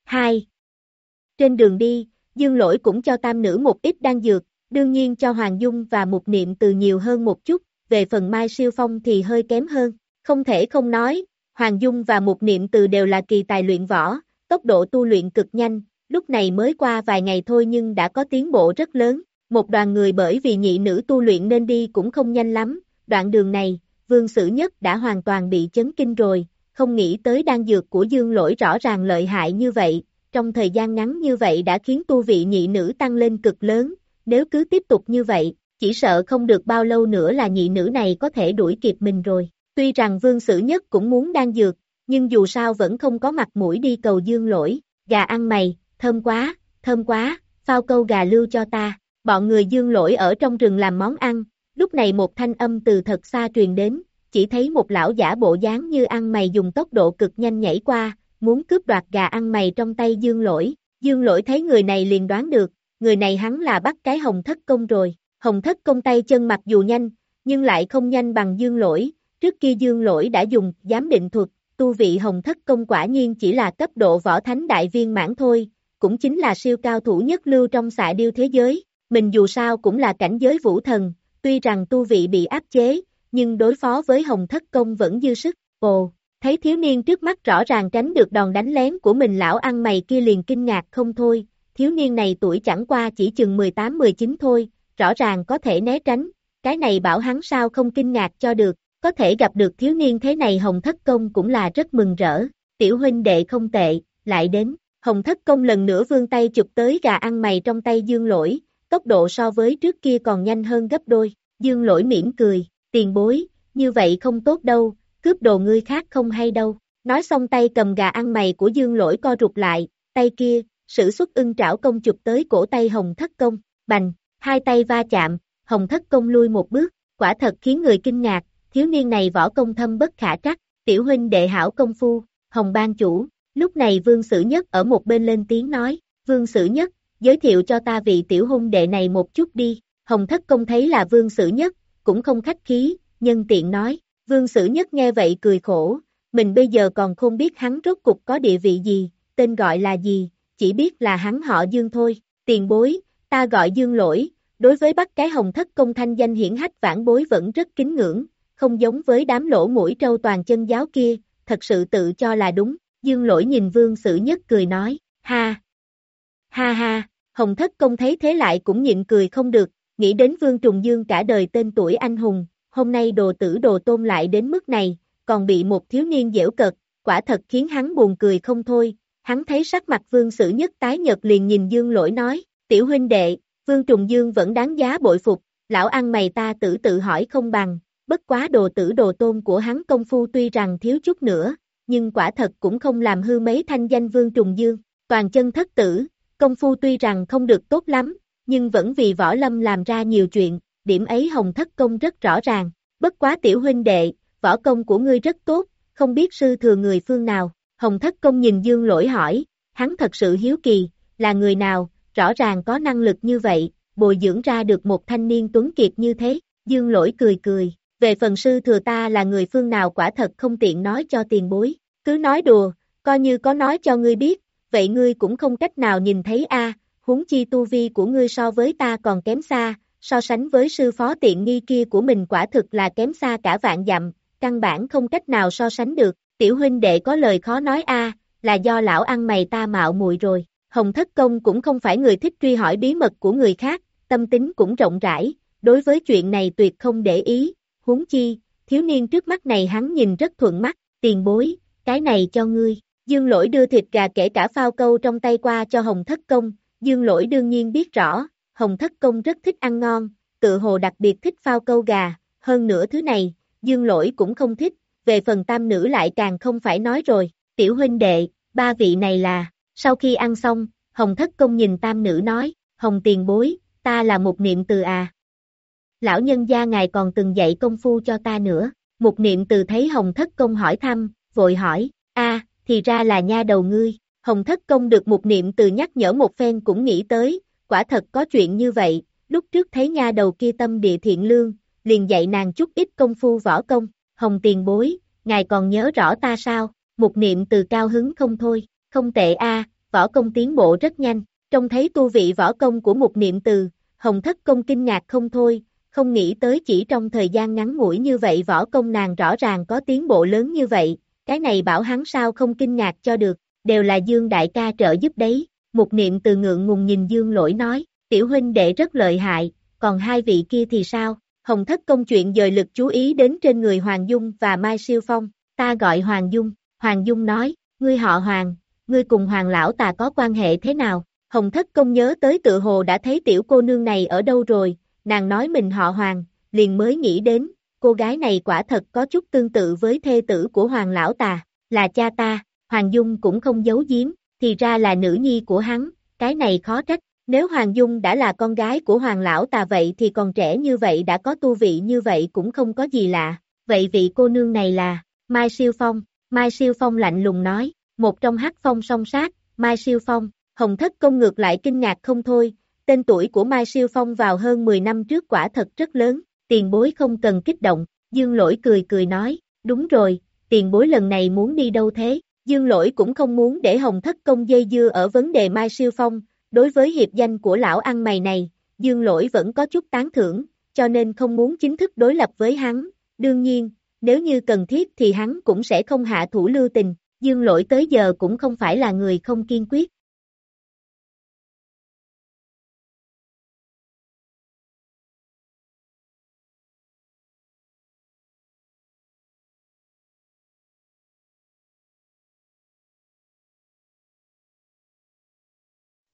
2. Trên đường đi, Dương Lỗi cũng cho tam nữ một ít đan dược, đương nhiên cho Hoàng Dung và Mục Niệm từ nhiều hơn một chút, về phần Mai Siêu Phong thì hơi kém hơn. Không thể không nói, Hoàng Dung và Mục Niệm từ đều là kỳ tài luyện võ, tốc độ tu luyện cực nhanh, lúc này mới qua vài ngày thôi nhưng đã có tiến bộ rất lớn. một đoàn người bởi vì nhị nữ tu luyện nên đi cũng không nhanh lắm, đoạn đường này, vương sử nhất đã hoàn toàn bị chấn kinh rồi, không nghĩ tới đan dược của dương lỗi rõ ràng lợi hại như vậy, trong thời gian ngắn như vậy đã khiến tu vị nhị nữ tăng lên cực lớn, nếu cứ tiếp tục như vậy, chỉ sợ không được bao lâu nữa là nhị nữ này có thể đuổi kịp mình rồi. Tuy rằng vương sử nhất cũng muốn đang dược, nhưng dù sao vẫn không có mặt mũi đi cầu dương lỗi, gà ăn mày, thơm quá, thơm quá, phao câu gà lưu cho ta, bọn người dương lỗi ở trong rừng làm món ăn, lúc này một thanh âm từ thật xa truyền đến, chỉ thấy một lão giả bộ dáng như ăn mày dùng tốc độ cực nhanh nhảy qua, muốn cướp đoạt gà ăn mày trong tay dương lỗi, dương lỗi thấy người này liền đoán được, người này hắn là bắt cái hồng thất công rồi, hồng thất công tay chân mặc dù nhanh, nhưng lại không nhanh bằng dương lỗi, trước kia dương lỗi đã dùng giám định thuật, tu vị hồng thất công quả nhiên chỉ là cấp độ võ thánh đại viên mãn thôi, cũng chính là siêu cao thủ nhất lưu trong xạ điêu thế giới, mình dù sao cũng là cảnh giới vũ thần, tuy rằng tu vị bị áp chế, nhưng đối phó với hồng thất công vẫn dư sức, ồ, thấy thiếu niên trước mắt rõ ràng tránh được đòn đánh lén của mình lão ăn mày kia liền kinh ngạc không thôi, thiếu niên này tuổi chẳng qua chỉ chừng 18-19 thôi, rõ ràng có thể né tránh, cái này bảo hắn sao không kinh ngạc cho được, có thể gặp được thiếu niên thế này Hồng Thất Công cũng là rất mừng rỡ, tiểu huynh đệ không tệ, lại đến, Hồng Thất Công lần nữa vươn tay chụp tới gà ăn mày trong tay Dương Lỗi, tốc độ so với trước kia còn nhanh hơn gấp đôi, Dương Lỗi mỉm cười, tiền bối, như vậy không tốt đâu, cướp đồ ngươi khác không hay đâu, nói xong tay cầm gà ăn mày của Dương Lỗi co rụt lại, tay kia, sử xuất ưng trảo công chụp tới cổ tay Hồng Thất Công, bành, hai tay va chạm, Hồng Thất Công lui một bước, quả thật khiến người kinh ngạc, thiếu niên này võ công thâm bất khả trắc, tiểu huynh đệ hảo công phu, Hồng ban chủ, lúc này Vương Sử Nhất ở một bên lên tiếng nói, Vương Sử Nhất, giới thiệu cho ta vị tiểu huynh đệ này một chút đi, Hồng Thất Công thấy là Vương Sử Nhất, cũng không khách khí, nhân tiện nói, Vương Sử Nhất nghe vậy cười khổ, mình bây giờ còn không biết hắn rốt cục có địa vị gì, tên gọi là gì, chỉ biết là hắn họ Dương thôi, tiền bối, ta gọi Dương lỗi, đối với bắt cái hồng thất công thanh danh hiển hách vãn bối vẫn rất kính ngưỡng, không giống với đám lỗ mũi trâu toàn chân giáo kia, thật sự tự cho là đúng, dương lỗi nhìn vương sử nhất cười nói, ha, ha ha, hồng thất công thấy thế lại cũng nhịn cười không được, nghĩ đến vương trùng dương cả đời tên tuổi anh hùng, hôm nay đồ tử đồ tôn lại đến mức này, còn bị một thiếu niên dễu cợt, quả thật khiến hắn buồn cười không thôi, hắn thấy sắc mặt vương sử nhất tái nhật liền nhìn dương lỗi nói, tiểu huynh đệ, vương trùng dương vẫn đáng giá bội phục, lão ăn mày ta tự tự hỏi không bằng, bất quá đồ tử đồ tôn của hắn công phu tuy rằng thiếu chút nữa, nhưng quả thật cũng không làm hư mấy thanh danh vương trùng dương, toàn chân thất tử, công phu tuy rằng không được tốt lắm, nhưng vẫn vì võ lâm làm ra nhiều chuyện, điểm ấy hồng thất công rất rõ ràng, bất quá tiểu huynh đệ, võ công của ngươi rất tốt, không biết sư thừa người phương nào, hồng thất công nhìn dương lỗi hỏi, hắn thật sự hiếu kỳ, là người nào, rõ ràng có năng lực như vậy, bồi dưỡng ra được một thanh niên tuấn kiệt như thế, dương lỗi cười cười, về phần sư thừa ta là người phương nào quả thật không tiện nói cho tiền bối, cứ nói đùa, coi như có nói cho ngươi biết, vậy ngươi cũng không cách nào nhìn thấy a huống chi tu vi của ngươi so với ta còn kém xa, so sánh với sư phó tiện nghi kia của mình quả thực là kém xa cả vạn dặm, căn bản không cách nào so sánh được, tiểu huynh đệ có lời khó nói a là do lão ăn mày ta mạo muội rồi, Hồng Thất Công cũng không phải người thích truy hỏi bí mật của người khác, tâm tính cũng rộng rãi, đối với chuyện này tuyệt không để ý, huống chi, thiếu niên trước mắt này hắn nhìn rất thuận mắt, tiền bối, cái này cho ngươi. Dương lỗi đưa thịt gà kể cả phao câu trong tay qua cho Hồng Thất Công, Dương lỗi đương nhiên biết rõ, Hồng Thất Công rất thích ăn ngon, tự hồ đặc biệt thích phao câu gà, hơn nữa thứ này, Dương lỗi cũng không thích, về phần tam nữ lại càng không phải nói rồi, tiểu huynh đệ, ba vị này là, sau khi ăn xong, Hồng Thất Công nhìn tam nữ nói, Hồng tiền bối, ta là một niệm từ à. Lão nhân gia ngài còn từng dạy công phu cho ta nữa, một niệm từ thấy Hồng Thất Công hỏi thăm, vội hỏi, a thì ra là nha đầu ngươi, Hồng Thất Công được một niệm từ nhắc nhở một phen cũng nghĩ tới, quả thật có chuyện như vậy, lúc trước thấy nha đầu kia tâm địa thiện lương, liền dạy nàng chút ít công phu võ công, Hồng tiền bối, ngài còn nhớ rõ ta sao, một niệm từ cao hứng không thôi, không tệ a, võ công tiến bộ rất nhanh, trông thấy tu vị võ công của một niệm từ, hồng thất công kinh ngạc không thôi, không nghĩ tới chỉ trong thời gian ngắn ngủi như vậy võ công nàng rõ ràng có tiến bộ lớn như vậy, cái này bảo hắn sao không kinh ngạc cho được, đều là Dương đại ca trợ giúp đấy, một niệm từ ngượng ngùng nhìn Dương lỗi nói, tiểu huynh đệ rất lợi hại, còn hai vị kia thì sao? Hồng thất công chuyện dời lực chú ý đến trên người Hoàng Dung và Mai Siêu Phong, ta gọi Hoàng Dung, Hoàng Dung nói, ngươi họ Hoàng, ngươi cùng Hoàng lão ta có quan hệ thế nào? Hồng thất công nhớ tới tự hồ đã thấy tiểu cô nương này ở đâu rồi, nàng nói mình họ Hoàng, liền mới nghĩ đến, cô gái này quả thật có chút tương tự với thê tử của Hoàng lão ta, là cha ta, Hoàng Dung cũng không giấu giếm, thì ra là nữ nhi của hắn, cái này khó trách, nếu Hoàng Dung đã là con gái của Hoàng lão ta vậy thì còn trẻ như vậy đã có tu vị như vậy cũng không có gì lạ, vậy vị cô nương này là, Mai Siêu Phong, Mai Siêu Phong lạnh lùng nói, một trong hắc phong song sát, Mai Siêu Phong, Hồng Thất Công ngược lại kinh ngạc không thôi, tên tuổi của Mai Siêu Phong vào hơn 10 năm trước quả thật rất lớn, tiền bối không cần kích động, Dương Lỗi cười cười nói, đúng rồi, tiền bối lần này muốn đi đâu thế, Dương Lỗi cũng không muốn để Hồng Thất Công dây dưa ở vấn đề Mai Siêu Phong, đối với hiệp danh của lão ăn mày này, Dương Lỗi vẫn có chút tán thưởng, cho nên không muốn chính thức đối lập với hắn, đương nhiên, nếu như cần thiết thì hắn cũng sẽ không hạ thủ lưu tình, Dương Lỗi tới giờ cũng không phải là người không kiên quyết.